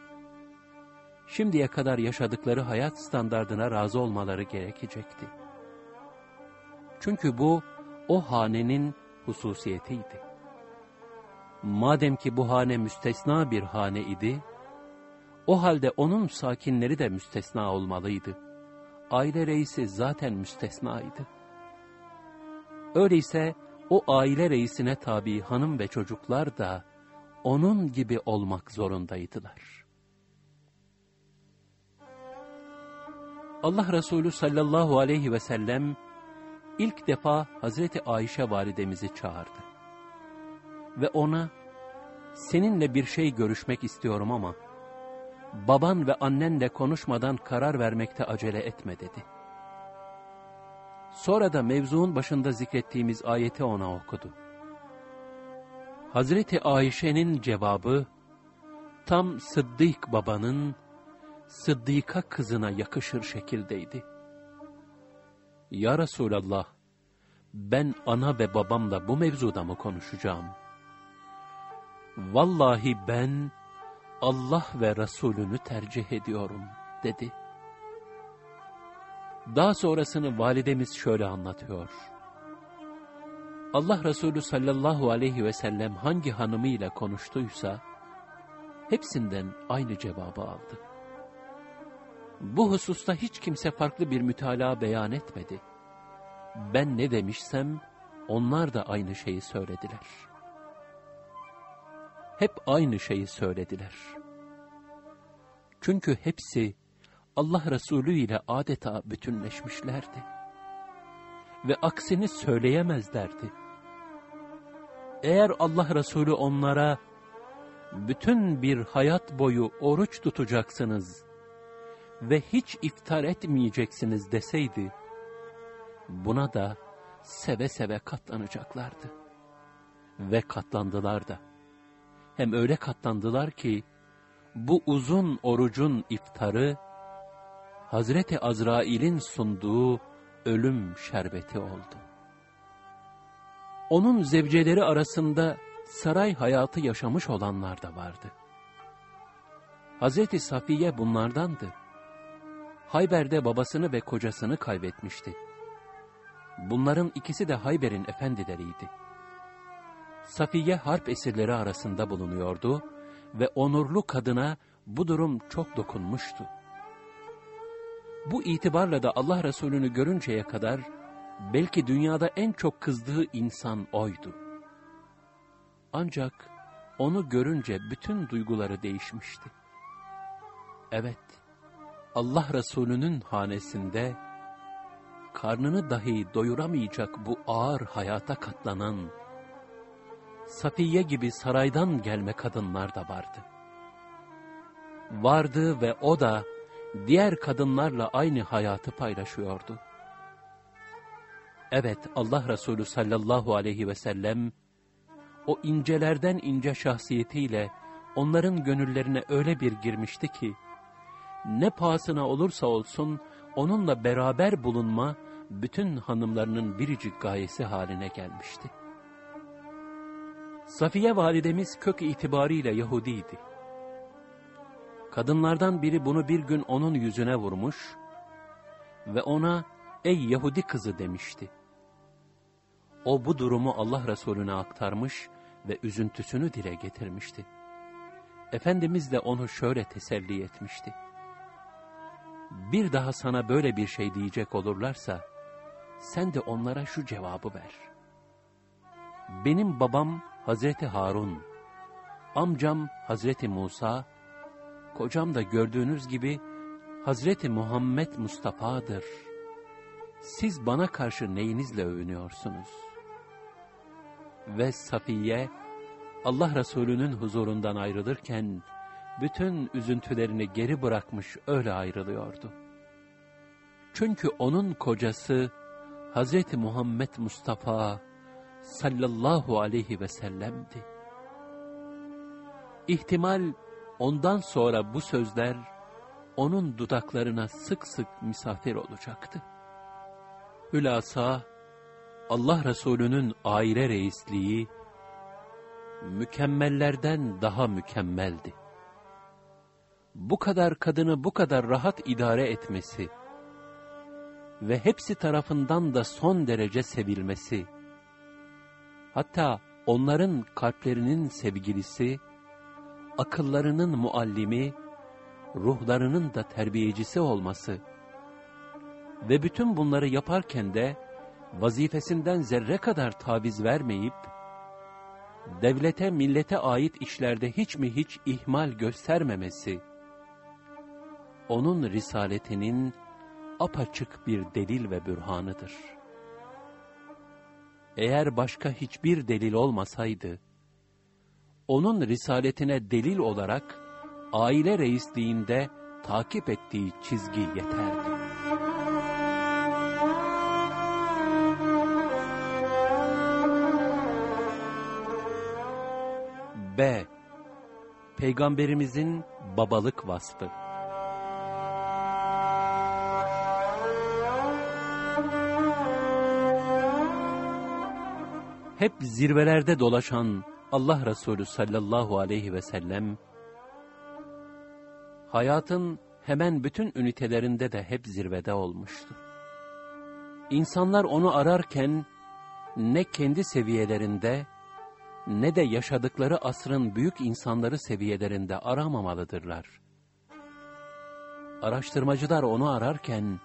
şimdiye kadar yaşadıkları hayat standardına razı olmaları gerekecekti. Çünkü bu, o hanenin hususiyetiydi. Madem ki bu hane müstesna bir hane idi, o halde onun sakinleri de müstesna olmalıydı. Aile reisi zaten müstesnaydı. Öyleyse o aile reisine tabi hanım ve çocuklar da onun gibi olmak zorundaydılar. Allah Resulü sallallahu aleyhi ve sellem ilk defa Hazreti Ayşe validemizi çağırdı. Ve ona, seninle bir şey görüşmek istiyorum ama, baban ve annenle konuşmadan karar vermekte acele etme dedi. Sonra da mevzuun başında zikrettiğimiz ayeti ona okudu. Hazreti Ayşe'nin cevabı, tam Sıddık babanın, Sıddık'a kızına yakışır şekildeydi. Ya Resulallah, ben ana ve babamla bu mevzuda mı konuşacağım? Vallahi ben Allah ve Resulünü tercih ediyorum, dedi. Daha sonrasını validemiz şöyle anlatıyor. Allah Resulü sallallahu aleyhi ve sellem hangi hanımıyla konuştuysa, hepsinden aynı cevabı aldı. Bu hususta hiç kimse farklı bir mütalaa beyan etmedi. Ben ne demişsem, onlar da aynı şeyi söylediler. Hep aynı şeyi söylediler. Çünkü hepsi, Allah Resulü ile adeta bütünleşmişlerdi. Ve aksini söyleyemezlerdi. Eğer Allah Resulü onlara, bütün bir hayat boyu oruç tutacaksınız ve hiç iftar etmeyeceksiniz deseydi, buna da seve seve katlanacaklardı. Ve katlandılar da. Hem öyle katlandılar ki, bu uzun orucun iftarı, Hazreti Azrail'in sunduğu ölüm şerbeti oldu. Onun zevceleri arasında saray hayatı yaşamış olanlar da vardı. Hazreti Safiye bunlardandı. Hayber'de babasını ve kocasını kaybetmişti. Bunların ikisi de Hayber'in efendileriydi. Safiye harp esirleri arasında bulunuyordu ve onurlu kadına bu durum çok dokunmuştu. Bu itibarla da Allah Resulü'nü görünceye kadar belki dünyada en çok kızdığı insan oydu. Ancak onu görünce bütün duyguları değişmişti. Evet, Allah Resulü'nün hanesinde karnını dahi doyuramayacak bu ağır hayata katlanan Safiye gibi saraydan gelme kadınlar da vardı. Vardı ve o da diğer kadınlarla aynı hayatı paylaşıyordu. Evet Allah Resulü sallallahu aleyhi ve sellem o incelerden ince şahsiyetiyle onların gönüllerine öyle bir girmişti ki ne pahasına olursa olsun onunla beraber bulunma bütün hanımlarının biricik gayesi haline gelmişti. Safiye validemiz kök itibariyle Yahudiydi. Kadınlardan biri bunu bir gün onun yüzüne vurmuş ve ona ey Yahudi kızı demişti. O bu durumu Allah Resulüne aktarmış ve üzüntüsünü dile getirmişti. Efendimiz de onu şöyle teselli etmişti. Bir daha sana böyle bir şey diyecek olurlarsa, sen de onlara şu cevabı ver. Benim babam Hazreti Harun, amcam Hazreti Musa, kocam da gördüğünüz gibi Hazreti Muhammed Mustafa'dır. Siz bana karşı neyinizle övünüyorsunuz? Ve Safiye, Allah Resulü'nün huzurundan ayrılırken, bütün üzüntülerini geri bırakmış öyle ayrılıyordu. Çünkü onun kocası, Hazreti Muhammed Mustafa sallallahu aleyhi ve sellem'di. İhtimal ondan sonra bu sözler onun dudaklarına sık sık misafir olacaktı. Hülasa Allah Resulü'nün aile reisliği mükemmellerden daha mükemmeldi. Bu kadar kadını bu kadar rahat idare etmesi ve hepsi tarafından da son derece sevilmesi, hatta onların kalplerinin sevgilisi, akıllarının muallimi, ruhlarının da terbiyecisi olması ve bütün bunları yaparken de vazifesinden zerre kadar taviz vermeyip, devlete millete ait işlerde hiç mi hiç ihmal göstermemesi, onun risaletinin apaçık bir delil ve bürhanıdır. Eğer başka hiçbir delil olmasaydı, onun risaletine delil olarak aile reisliğinde takip ettiği çizgi yeterdi. B. Peygamberimizin babalık vasfı. Hep zirvelerde dolaşan Allah Resulü sallallahu aleyhi ve sellem, hayatın hemen bütün ünitelerinde de hep zirvede olmuştu. İnsanlar onu ararken, ne kendi seviyelerinde, ne de yaşadıkları asrın büyük insanları seviyelerinde aramamalıdırlar. Araştırmacılar onu ararken,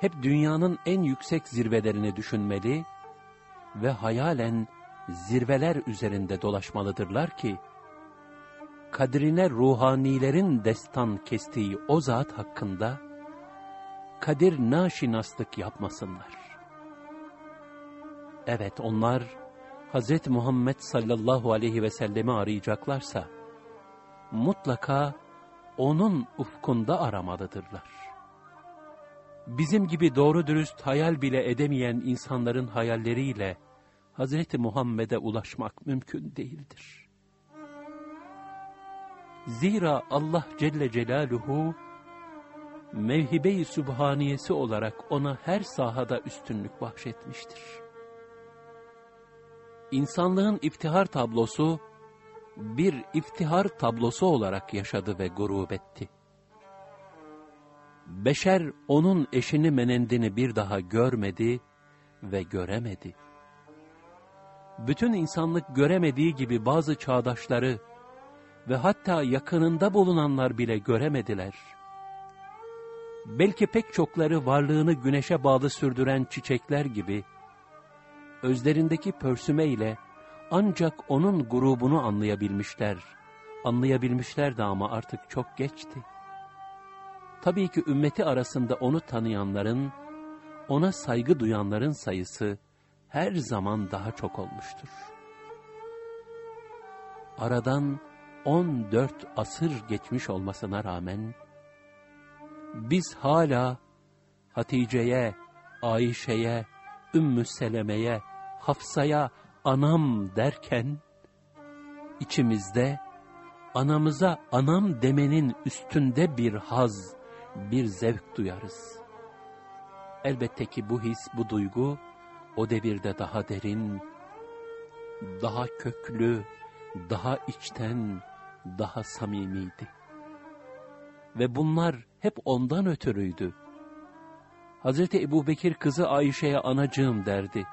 hep dünyanın en yüksek zirvelerini düşünmeli ve hayalen zirveler üzerinde dolaşmalıdırlar ki, kadrine ruhanilerin destan kestiği o zat hakkında, kadir naşinaslık yapmasınlar. Evet onlar, Hz. Muhammed sallallahu aleyhi ve sellemi arayacaklarsa, mutlaka onun ufkunda aramalıdırlar. Bizim gibi doğru dürüst hayal bile edemeyen insanların hayalleriyle, Hz. Muhammed'e ulaşmak mümkün değildir. Zira Allah Celle Celaluhu, mevhibe-i sübhaniyesi olarak ona her sahada üstünlük bahşetmiştir. İnsanlığın iftihar tablosu, bir iftihar tablosu olarak yaşadı ve gurub etti. Beşer onun eşini menendini bir daha görmedi ve göremedi bütün insanlık göremediği gibi bazı çağdaşları ve hatta yakınında bulunanlar bile göremediler. Belki pek çokları varlığını güneşe bağlı sürdüren çiçekler gibi, özlerindeki pörsüme ile ancak onun grubunu anlayabilmişler. Anlayabilmişlerdi ama artık çok geçti. Tabii ki ümmeti arasında onu tanıyanların, ona saygı duyanların sayısı, her zaman daha çok olmuştur. Aradan 14 asır geçmiş olmasına rağmen, biz hala Hatice'ye, Ayşe'ye, Ümmü Seleme'ye, Hafsa'ya anam derken, içimizde anamıza anam demenin üstünde bir haz, bir zevk duyarız. Elbette ki bu his, bu duygu, o devirde daha derin, daha köklü, daha içten, daha samimiydi. Ve bunlar hep ondan ötürüydü. Hazreti Ebu Bekir kızı Ayşe'ye anacığım derdi.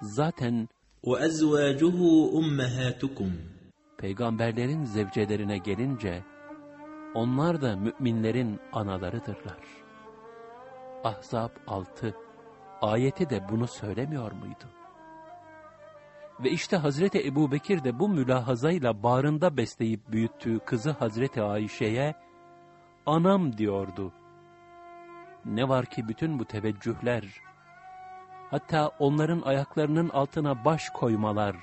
Zaten وأزواجه أمهاتكم Peygamberlerin zevcelerine gelince, onlar da müminlerin analarıdırlar. Ahzab 6 ayeti de bunu söylemiyor muydu? Ve işte Hazreti Ebu Bekir de bu mülahazayla bağrında besleyip büyüttüğü kızı Hazreti Ayşe'ye, anam diyordu. Ne var ki bütün bu teveccühler, hatta onların ayaklarının altına baş koymalar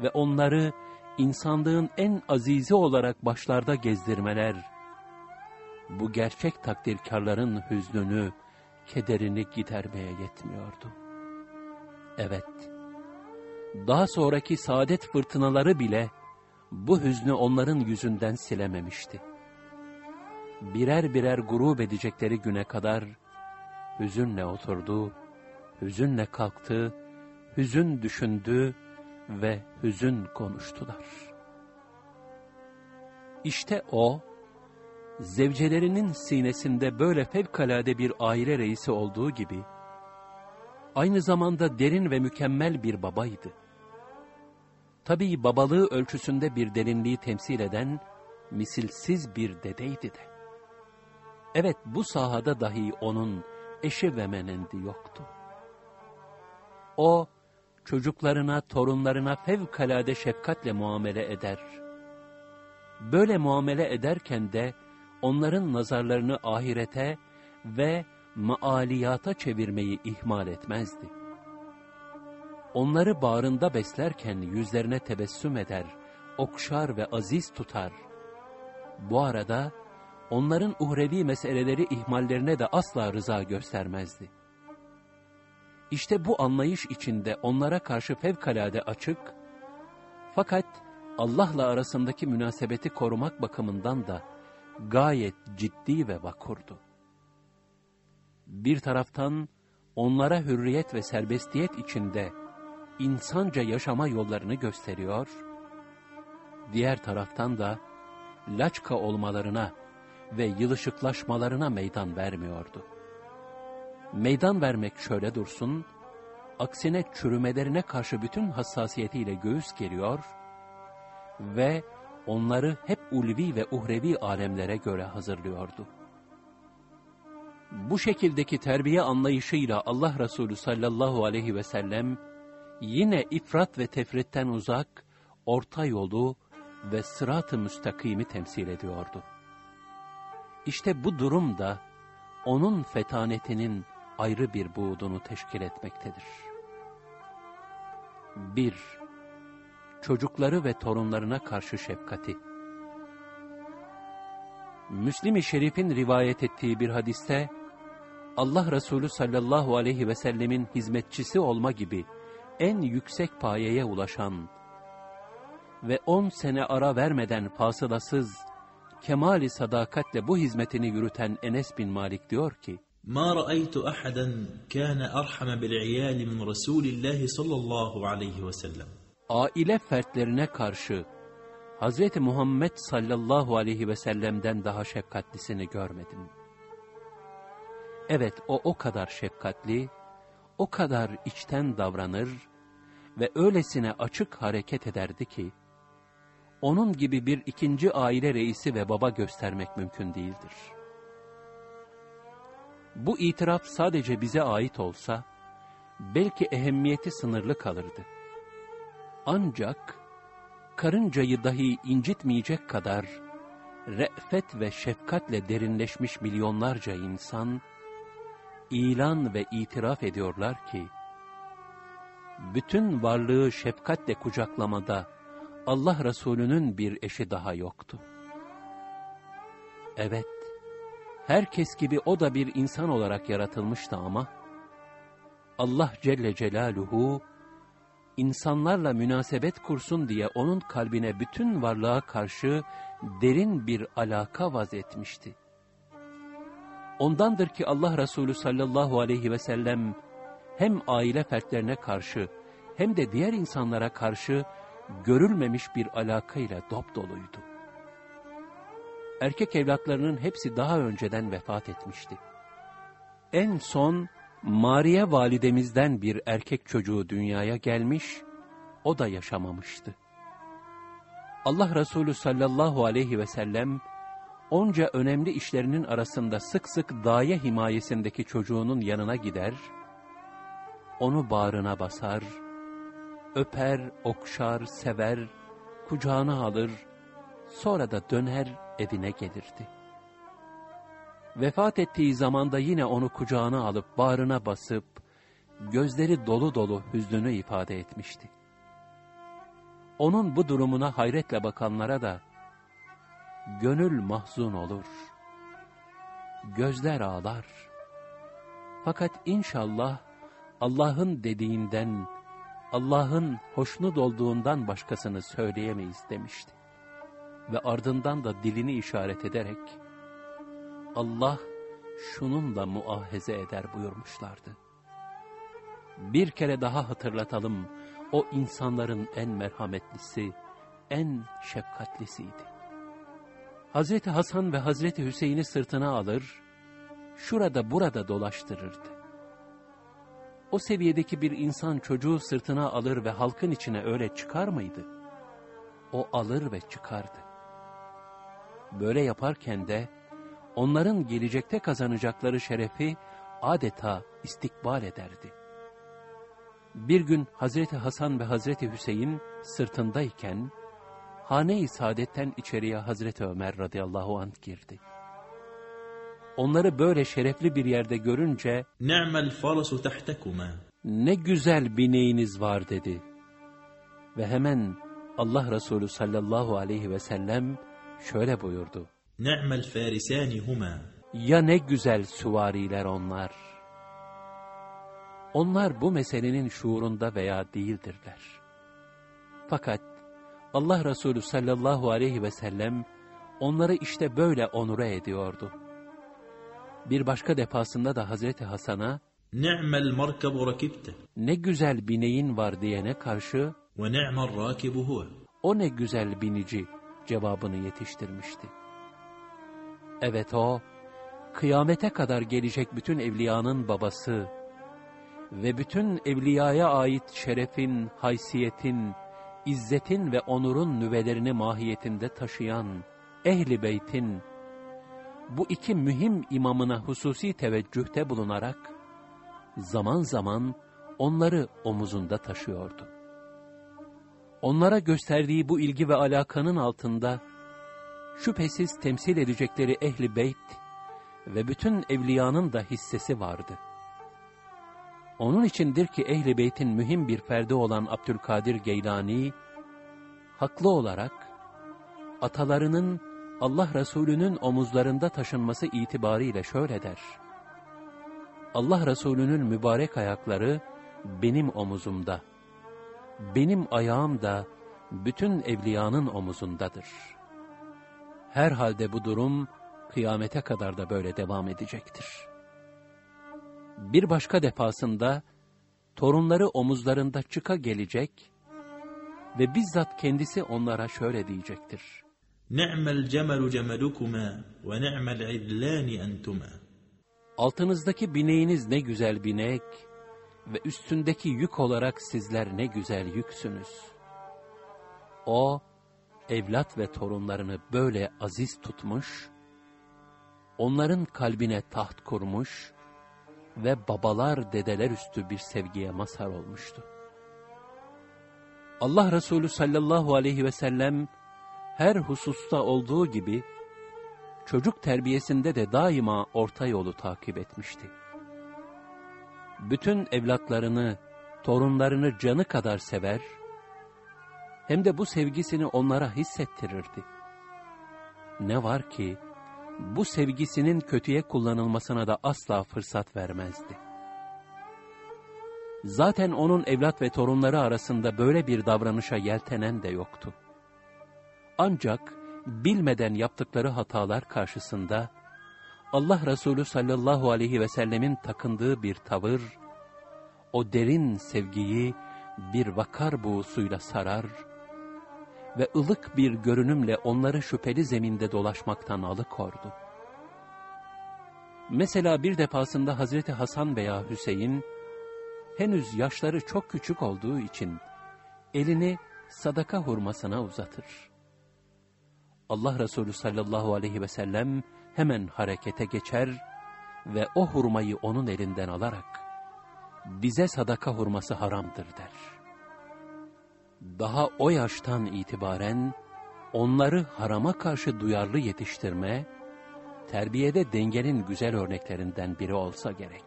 ve onları insanlığın en azizi olarak başlarda gezdirmeler, bu gerçek takdirkarların hüznünü, kederini gidermeye yetmiyordu. Evet, daha sonraki saadet fırtınaları bile bu hüznü onların yüzünden silememişti. Birer birer grup edecekleri güne kadar hüzünle oturdu, hüzünle kalktı, hüzün düşündü ve hüzün konuştular. İşte o, zevcelerinin sinesinde böyle fevkalade bir aile reisi olduğu gibi, aynı zamanda derin ve mükemmel bir babaydı. Tabii babalığı ölçüsünde bir derinliği temsil eden, misilsiz bir dedeydi de. Evet bu sahada dahi onun eşi ve menendi yoktu. O, çocuklarına, torunlarına fevkalade şefkatle muamele eder. Böyle muamele ederken de, onların nazarlarını ahirete ve maaliyata çevirmeyi ihmal etmezdi. Onları bağrında beslerken yüzlerine tebessüm eder, okşar ve aziz tutar. Bu arada onların uhrevi meseleleri ihmallerine de asla rıza göstermezdi. İşte bu anlayış içinde onlara karşı fevkalade açık, fakat Allah'la arasındaki münasebeti korumak bakımından da gayet ciddi ve vakurdu. Bir taraftan onlara hürriyet ve serbestiyet içinde insanca yaşama yollarını gösteriyor, diğer taraftan da laçka olmalarına ve yılışıklaşmalarına meydan vermiyordu. Meydan vermek şöyle dursun, aksine çürümelerine karşı bütün hassasiyetiyle göğüs geriyor ve onları hep ulvi ve uhrevi alemlere göre hazırlıyordu. Bu şekildeki terbiye anlayışıyla Allah Resulü sallallahu aleyhi ve sellem yine ifrat ve tefritten uzak, orta yolu ve sırat-ı müstakimi temsil ediyordu. İşte bu durum da onun fetanetinin ayrı bir buğdunu teşkil etmektedir. 1. Çocukları ve torunlarına karşı şefkati Müslim-i Şerif'in rivayet ettiği bir hadiste, Allah Resulü sallallahu aleyhi ve sellemin hizmetçisi olma gibi en yüksek payeye ulaşan ve on sene ara vermeden fasılasız, kemali sadakatle bu hizmetini yürüten Enes bin Malik diyor ki, ما رأيت أحدا كان أرحم بالعيال من رسول الله صلى الله عليه وسلم aile fertlerine karşı Hz. Muhammed sallallahu aleyhi ve sellem'den daha şefkatlisini görmedim. Evet o o kadar şefkatli, o kadar içten davranır ve öylesine açık hareket ederdi ki, onun gibi bir ikinci aile reisi ve baba göstermek mümkün değildir. Bu itiraf sadece bize ait olsa, belki ehemmiyeti sınırlı kalırdı. Ancak, karıncayı dahi incitmeyecek kadar, re'fet ve şefkatle derinleşmiş milyonlarca insan, ilan ve itiraf ediyorlar ki, bütün varlığı şefkatle kucaklamada Allah Resulü'nün bir eşi daha yoktu. Evet, herkes gibi o da bir insan olarak yaratılmıştı ama, Allah Celle Celaluhu, insanlarla münasebet kursun diye onun kalbine bütün varlığa karşı derin bir alaka vaz etmişti. Ondandır ki Allah Resulü sallallahu aleyhi ve sellem hem aile fertlerine karşı hem de diğer insanlara karşı görülmemiş bir alakayla dop doluydu. Erkek evlatlarının hepsi daha önceden vefat etmişti. En son Mariye validemizden bir erkek çocuğu dünyaya gelmiş o da yaşamamıştı. Allah Resulü sallallahu aleyhi ve sellem, onca önemli işlerinin arasında sık sık daye himayesindeki çocuğunun yanına gider, onu bağrına basar, öper, okşar, sever, kucağına alır, sonra da döner evine gelirdi. Vefat ettiği zamanda yine onu kucağına alıp bağrına basıp, gözleri dolu dolu hüznünü ifade etmişti. Onun bu durumuna hayretle bakanlara da, gönül mahzun olur, gözler ağlar. Fakat inşallah Allah'ın dediğinden, Allah'ın hoşnut olduğundan başkasını söyleyemeyiz demişti. Ve ardından da dilini işaret ederek, Allah şununla muahize eder buyurmuşlardı. Bir kere daha hatırlatalım, o insanların en merhametlisi, en şefkatlisiydi. Hazreti Hasan ve Hazreti Hüseyin'i sırtına alır, şurada burada dolaştırırdı. O seviyedeki bir insan çocuğu sırtına alır ve halkın içine öyle çıkar mıydı? O alır ve çıkardı Böyle yaparken de onların gelecekte kazanacakları şerefi adeta istikbal ederdi. Bir gün Hazreti Hasan ve Hazreti Hüseyin sırtındayken, hane-i saadetten içeriye Hazreti Ömer radıyallahu anh girdi. Onları böyle şerefli bir yerde görünce, نعم الفرس تحتكما ne güzel bineğiniz var dedi. Ve hemen Allah Resulü sallallahu aleyhi ve sellem şöyle buyurdu. Ne'mel farisanihuma. Ya ne güzel süvariler onlar. Onlar bu meselenin şuurunda veya değildirler. Fakat Allah Resulü sallallahu aleyhi ve sellem onları işte böyle onure ediyordu. Bir başka defasında da Hazreti Hasan'a Ni'mel markabu rakibte. Ne güzel bineğin var diyene karşı ve ni'mel rakibu. O ne güzel binici, cevabını yetiştirmişti. Evet o, kıyamete kadar gelecek bütün evliyanın babası ve bütün evliyaya ait şerefin, haysiyetin, izzetin ve onurun nüvelerini mahiyetinde taşıyan ehli beytin, bu iki mühim imamına hususi teveccühte bulunarak, zaman zaman onları omuzunda taşıyordu. Onlara gösterdiği bu ilgi ve alakanın altında, şüphesiz temsil edecekleri ehli beyt ve bütün evliyanın da hissesi vardı. Onun içindir ki ehli beytin mühim bir ferdi olan Abdülkadir Geylani, haklı olarak atalarının Allah Resulü'nün omuzlarında taşınması itibariyle şöyle der. Allah Resulü'nün mübarek ayakları benim omuzumda, benim ayağım da bütün evliyanın omuzundadır. Herhalde bu durum kıyamete kadar da böyle devam edecektir. Bir başka defasında torunları omuzlarında çıka gelecek ve bizzat kendisi onlara şöyle diyecektir. Ni'mel cemelu cemelukuma ve ni'mel idlani entuma. Altınızdaki bineğiniz ne güzel binek, ve üstündeki yük olarak sizler ne güzel yüksünüz. O, evlat ve torunlarını böyle aziz tutmuş, onların kalbine taht kurmuş ve babalar dedeler üstü bir sevgiye mazhar olmuştu. Allah Resulü sallallahu aleyhi ve sellem her hususta olduğu gibi çocuk terbiyesinde de daima orta yolu takip etmişti. Bütün evlatlarını, torunlarını canı kadar sever, hem de bu sevgisini onlara hissettirirdi. Ne var ki, bu sevgisinin kötüye kullanılmasına da asla fırsat vermezdi. Zaten onun evlat ve torunları arasında böyle bir davranışa yeltenen de yoktu. Ancak bilmeden yaptıkları hatalar karşısında Allah Resulü sallallahu aleyhi ve sellemin takındığı bir tavır, o derin sevgiyi bir vakar buğusuyla sarar ve ılık bir görünümle onları şüpheli zeminde dolaşmaktan alıkordu. Mesela bir defasında Hazreti Hasan veya Hüseyin, henüz yaşları çok küçük olduğu için, elini sadaka hurmasına uzatır. Allah Resulü sallallahu aleyhi ve sellem hemen harekete geçer ve o hurmayı onun elinden alarak bize sadaka hurması haramdır der. Daha o yaştan itibaren onları harama karşı duyarlı yetiştirme, terbiyede dengenin güzel örneklerinden biri olsa gerek.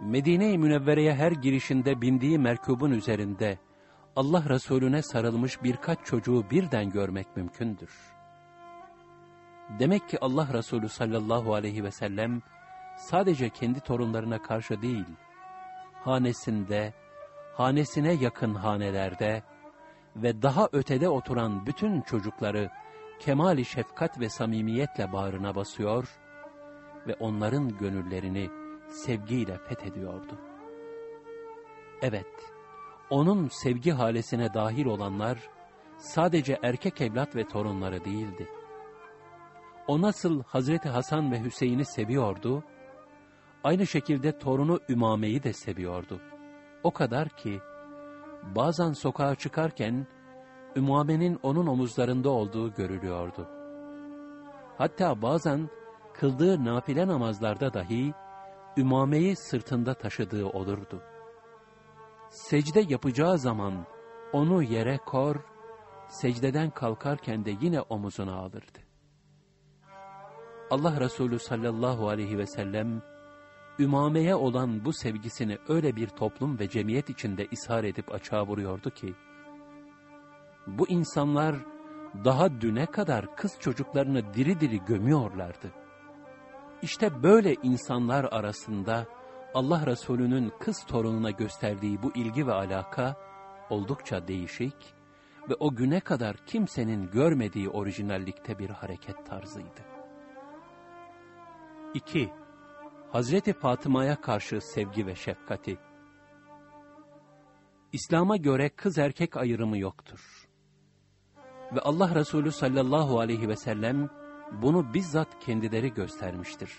Medine-i Münevvere'ye her girişinde bindiği merkubun üzerinde Allah Resulüne sarılmış birkaç çocuğu birden görmek mümkündür. Demek ki Allah Resulü sallallahu aleyhi ve sellem sadece kendi torunlarına karşı değil, hanesinde, hanesine yakın hanelerde ve daha ötede oturan bütün çocukları kemali şefkat ve samimiyetle bağrına basıyor ve onların gönüllerini sevgiyle fethediyordu. Evet, onun sevgi halesine dahil olanlar sadece erkek evlat ve torunları değildi. O nasıl Hazreti Hasan ve Hüseyin'i seviyordu, aynı şekilde torunu Ümame'yi de seviyordu. O kadar ki, bazen sokağa çıkarken, Ümame'nin onun omuzlarında olduğu görülüyordu. Hatta bazen kıldığı nafile namazlarda dahi, Ümame'yi sırtında taşıdığı olurdu. Secde yapacağı zaman onu yere kor, secdeden kalkarken de yine omuzuna alırdı. Allah Resulü sallallahu aleyhi ve sellem, Ümame'ye olan bu sevgisini öyle bir toplum ve cemiyet içinde ishar edip açığa vuruyordu ki, bu insanlar daha düne kadar kız çocuklarını diri diri gömüyorlardı. İşte böyle insanlar arasında Allah Resulü'nün kız torununa gösterdiği bu ilgi ve alaka oldukça değişik ve o güne kadar kimsenin görmediği orijinallikte bir hareket tarzıydı. 2. Hazreti Fatıma'ya karşı sevgi ve şefkati. İslam'a göre kız erkek ayrımı yoktur. Ve Allah Resulü sallallahu aleyhi ve sellem bunu bizzat kendileri göstermiştir.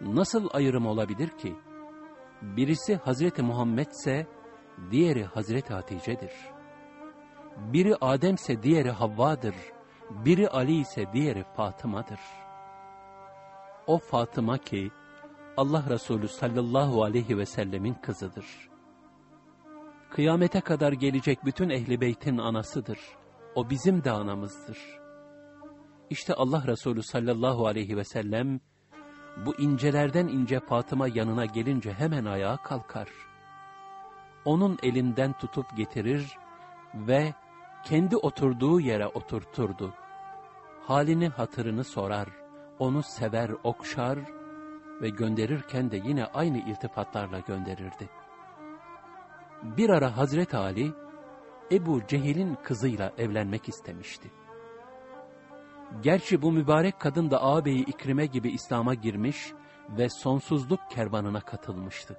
Nasıl ayrım olabilir ki? Birisi Hazreti Muhammed ise diğeri Hazreti Hatice'dir. Biri Adem ise diğeri Havva'dır. Biri Ali ise diğeri Fatıma'dır o Fatıma ki Allah Resulü sallallahu aleyhi ve sellemin kızıdır. Kıyamete kadar gelecek bütün ehli beytin anasıdır. O bizim de anamızdır. İşte Allah Resulü sallallahu aleyhi ve sellem bu incelerden ince Fatıma yanına gelince hemen ayağa kalkar. Onun elinden tutup getirir ve kendi oturduğu yere oturturdu. Halini hatırını sorar onu sever, okşar ve gönderirken de yine aynı iltifatlarla gönderirdi. Bir ara Hazreti Ali, Ebu Cehil'in kızıyla evlenmek istemişti. Gerçi bu mübarek kadın da ağabeyi İkrime gibi İslam'a girmiş ve sonsuzluk kervanına katılmıştı.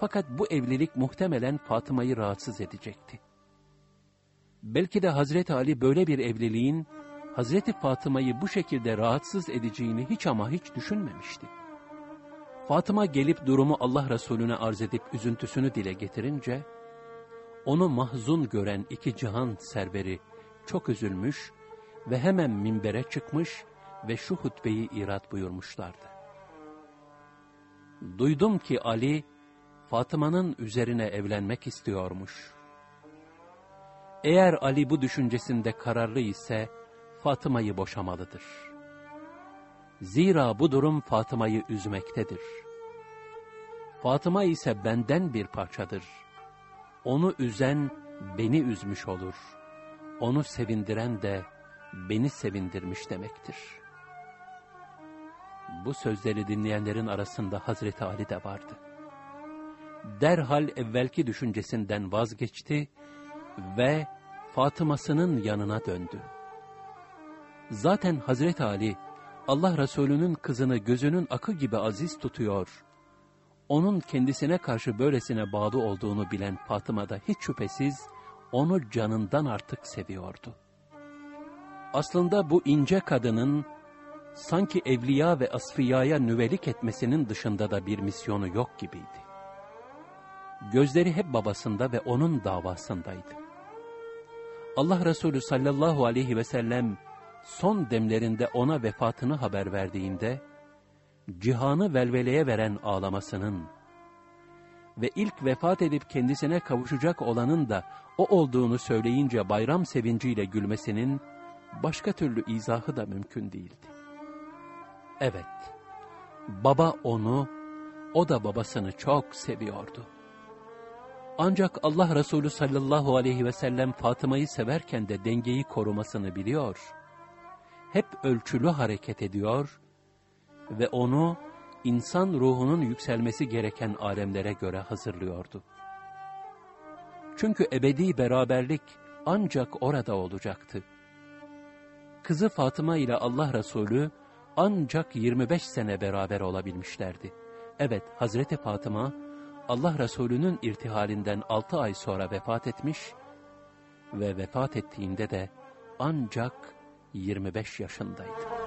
Fakat bu evlilik muhtemelen Fatıma'yı rahatsız edecekti. Belki de Hazreti Ali böyle bir evliliğin Hazreti Fatıma'yı bu şekilde rahatsız edeceğini hiç ama hiç düşünmemişti. Fatıma gelip durumu Allah Resulüne arz edip üzüntüsünü dile getirince, onu mahzun gören iki cihan serveri çok üzülmüş ve hemen minbere çıkmış ve şu hutbeyi irat buyurmuşlardı. Duydum ki Ali, Fatıma'nın üzerine evlenmek istiyormuş. Eğer Ali bu düşüncesinde kararlı ise, Fatıma'yı boşamalıdır. Zira bu durum Fatıma'yı üzmektedir. Fatıma ise benden bir parçadır. Onu üzen beni üzmüş olur. Onu sevindiren de beni sevindirmiş demektir. Bu sözleri dinleyenlerin arasında Hazreti Ali de vardı. Derhal evvelki düşüncesinden vazgeçti ve Fatıma'sının yanına döndü. Zaten Hazreti Ali, Allah Resulü'nün kızını gözünün akı gibi aziz tutuyor. Onun kendisine karşı böylesine bağlı olduğunu bilen Fatıma da hiç şüphesiz onu canından artık seviyordu. Aslında bu ince kadının sanki evliya ve asfiyaya nüvelik etmesinin dışında da bir misyonu yok gibiydi. gözleri hep babasında ve onun davasındaydı. Allah Resulü sallallahu aleyhi ve sellem son demlerinde ona vefatını haber verdiğinde, cihanı velveleye veren ağlamasının ve ilk vefat edip kendisine kavuşacak olanın da o olduğunu söyleyince bayram sevinciyle gülmesinin başka türlü izahı da mümkün değildi. Evet, baba onu, o da babasını çok seviyordu. Ancak Allah Resulü sallallahu aleyhi ve sellem Fatıma'yı severken de dengeyi korumasını biliyor. Hep ölçülü hareket ediyor ve onu insan ruhunun yükselmesi gereken alemlere göre hazırlıyordu. Çünkü ebedi beraberlik ancak orada olacaktı. Kızı Fatıma ile Allah Resulü ancak 25 sene beraber olabilmişlerdi. Evet, Hazreti Fatıma, Allah Resulü'nün irtihalinden 6 ay sonra vefat etmiş ve vefat ettiğinde de ancak 25 yaşındaydı.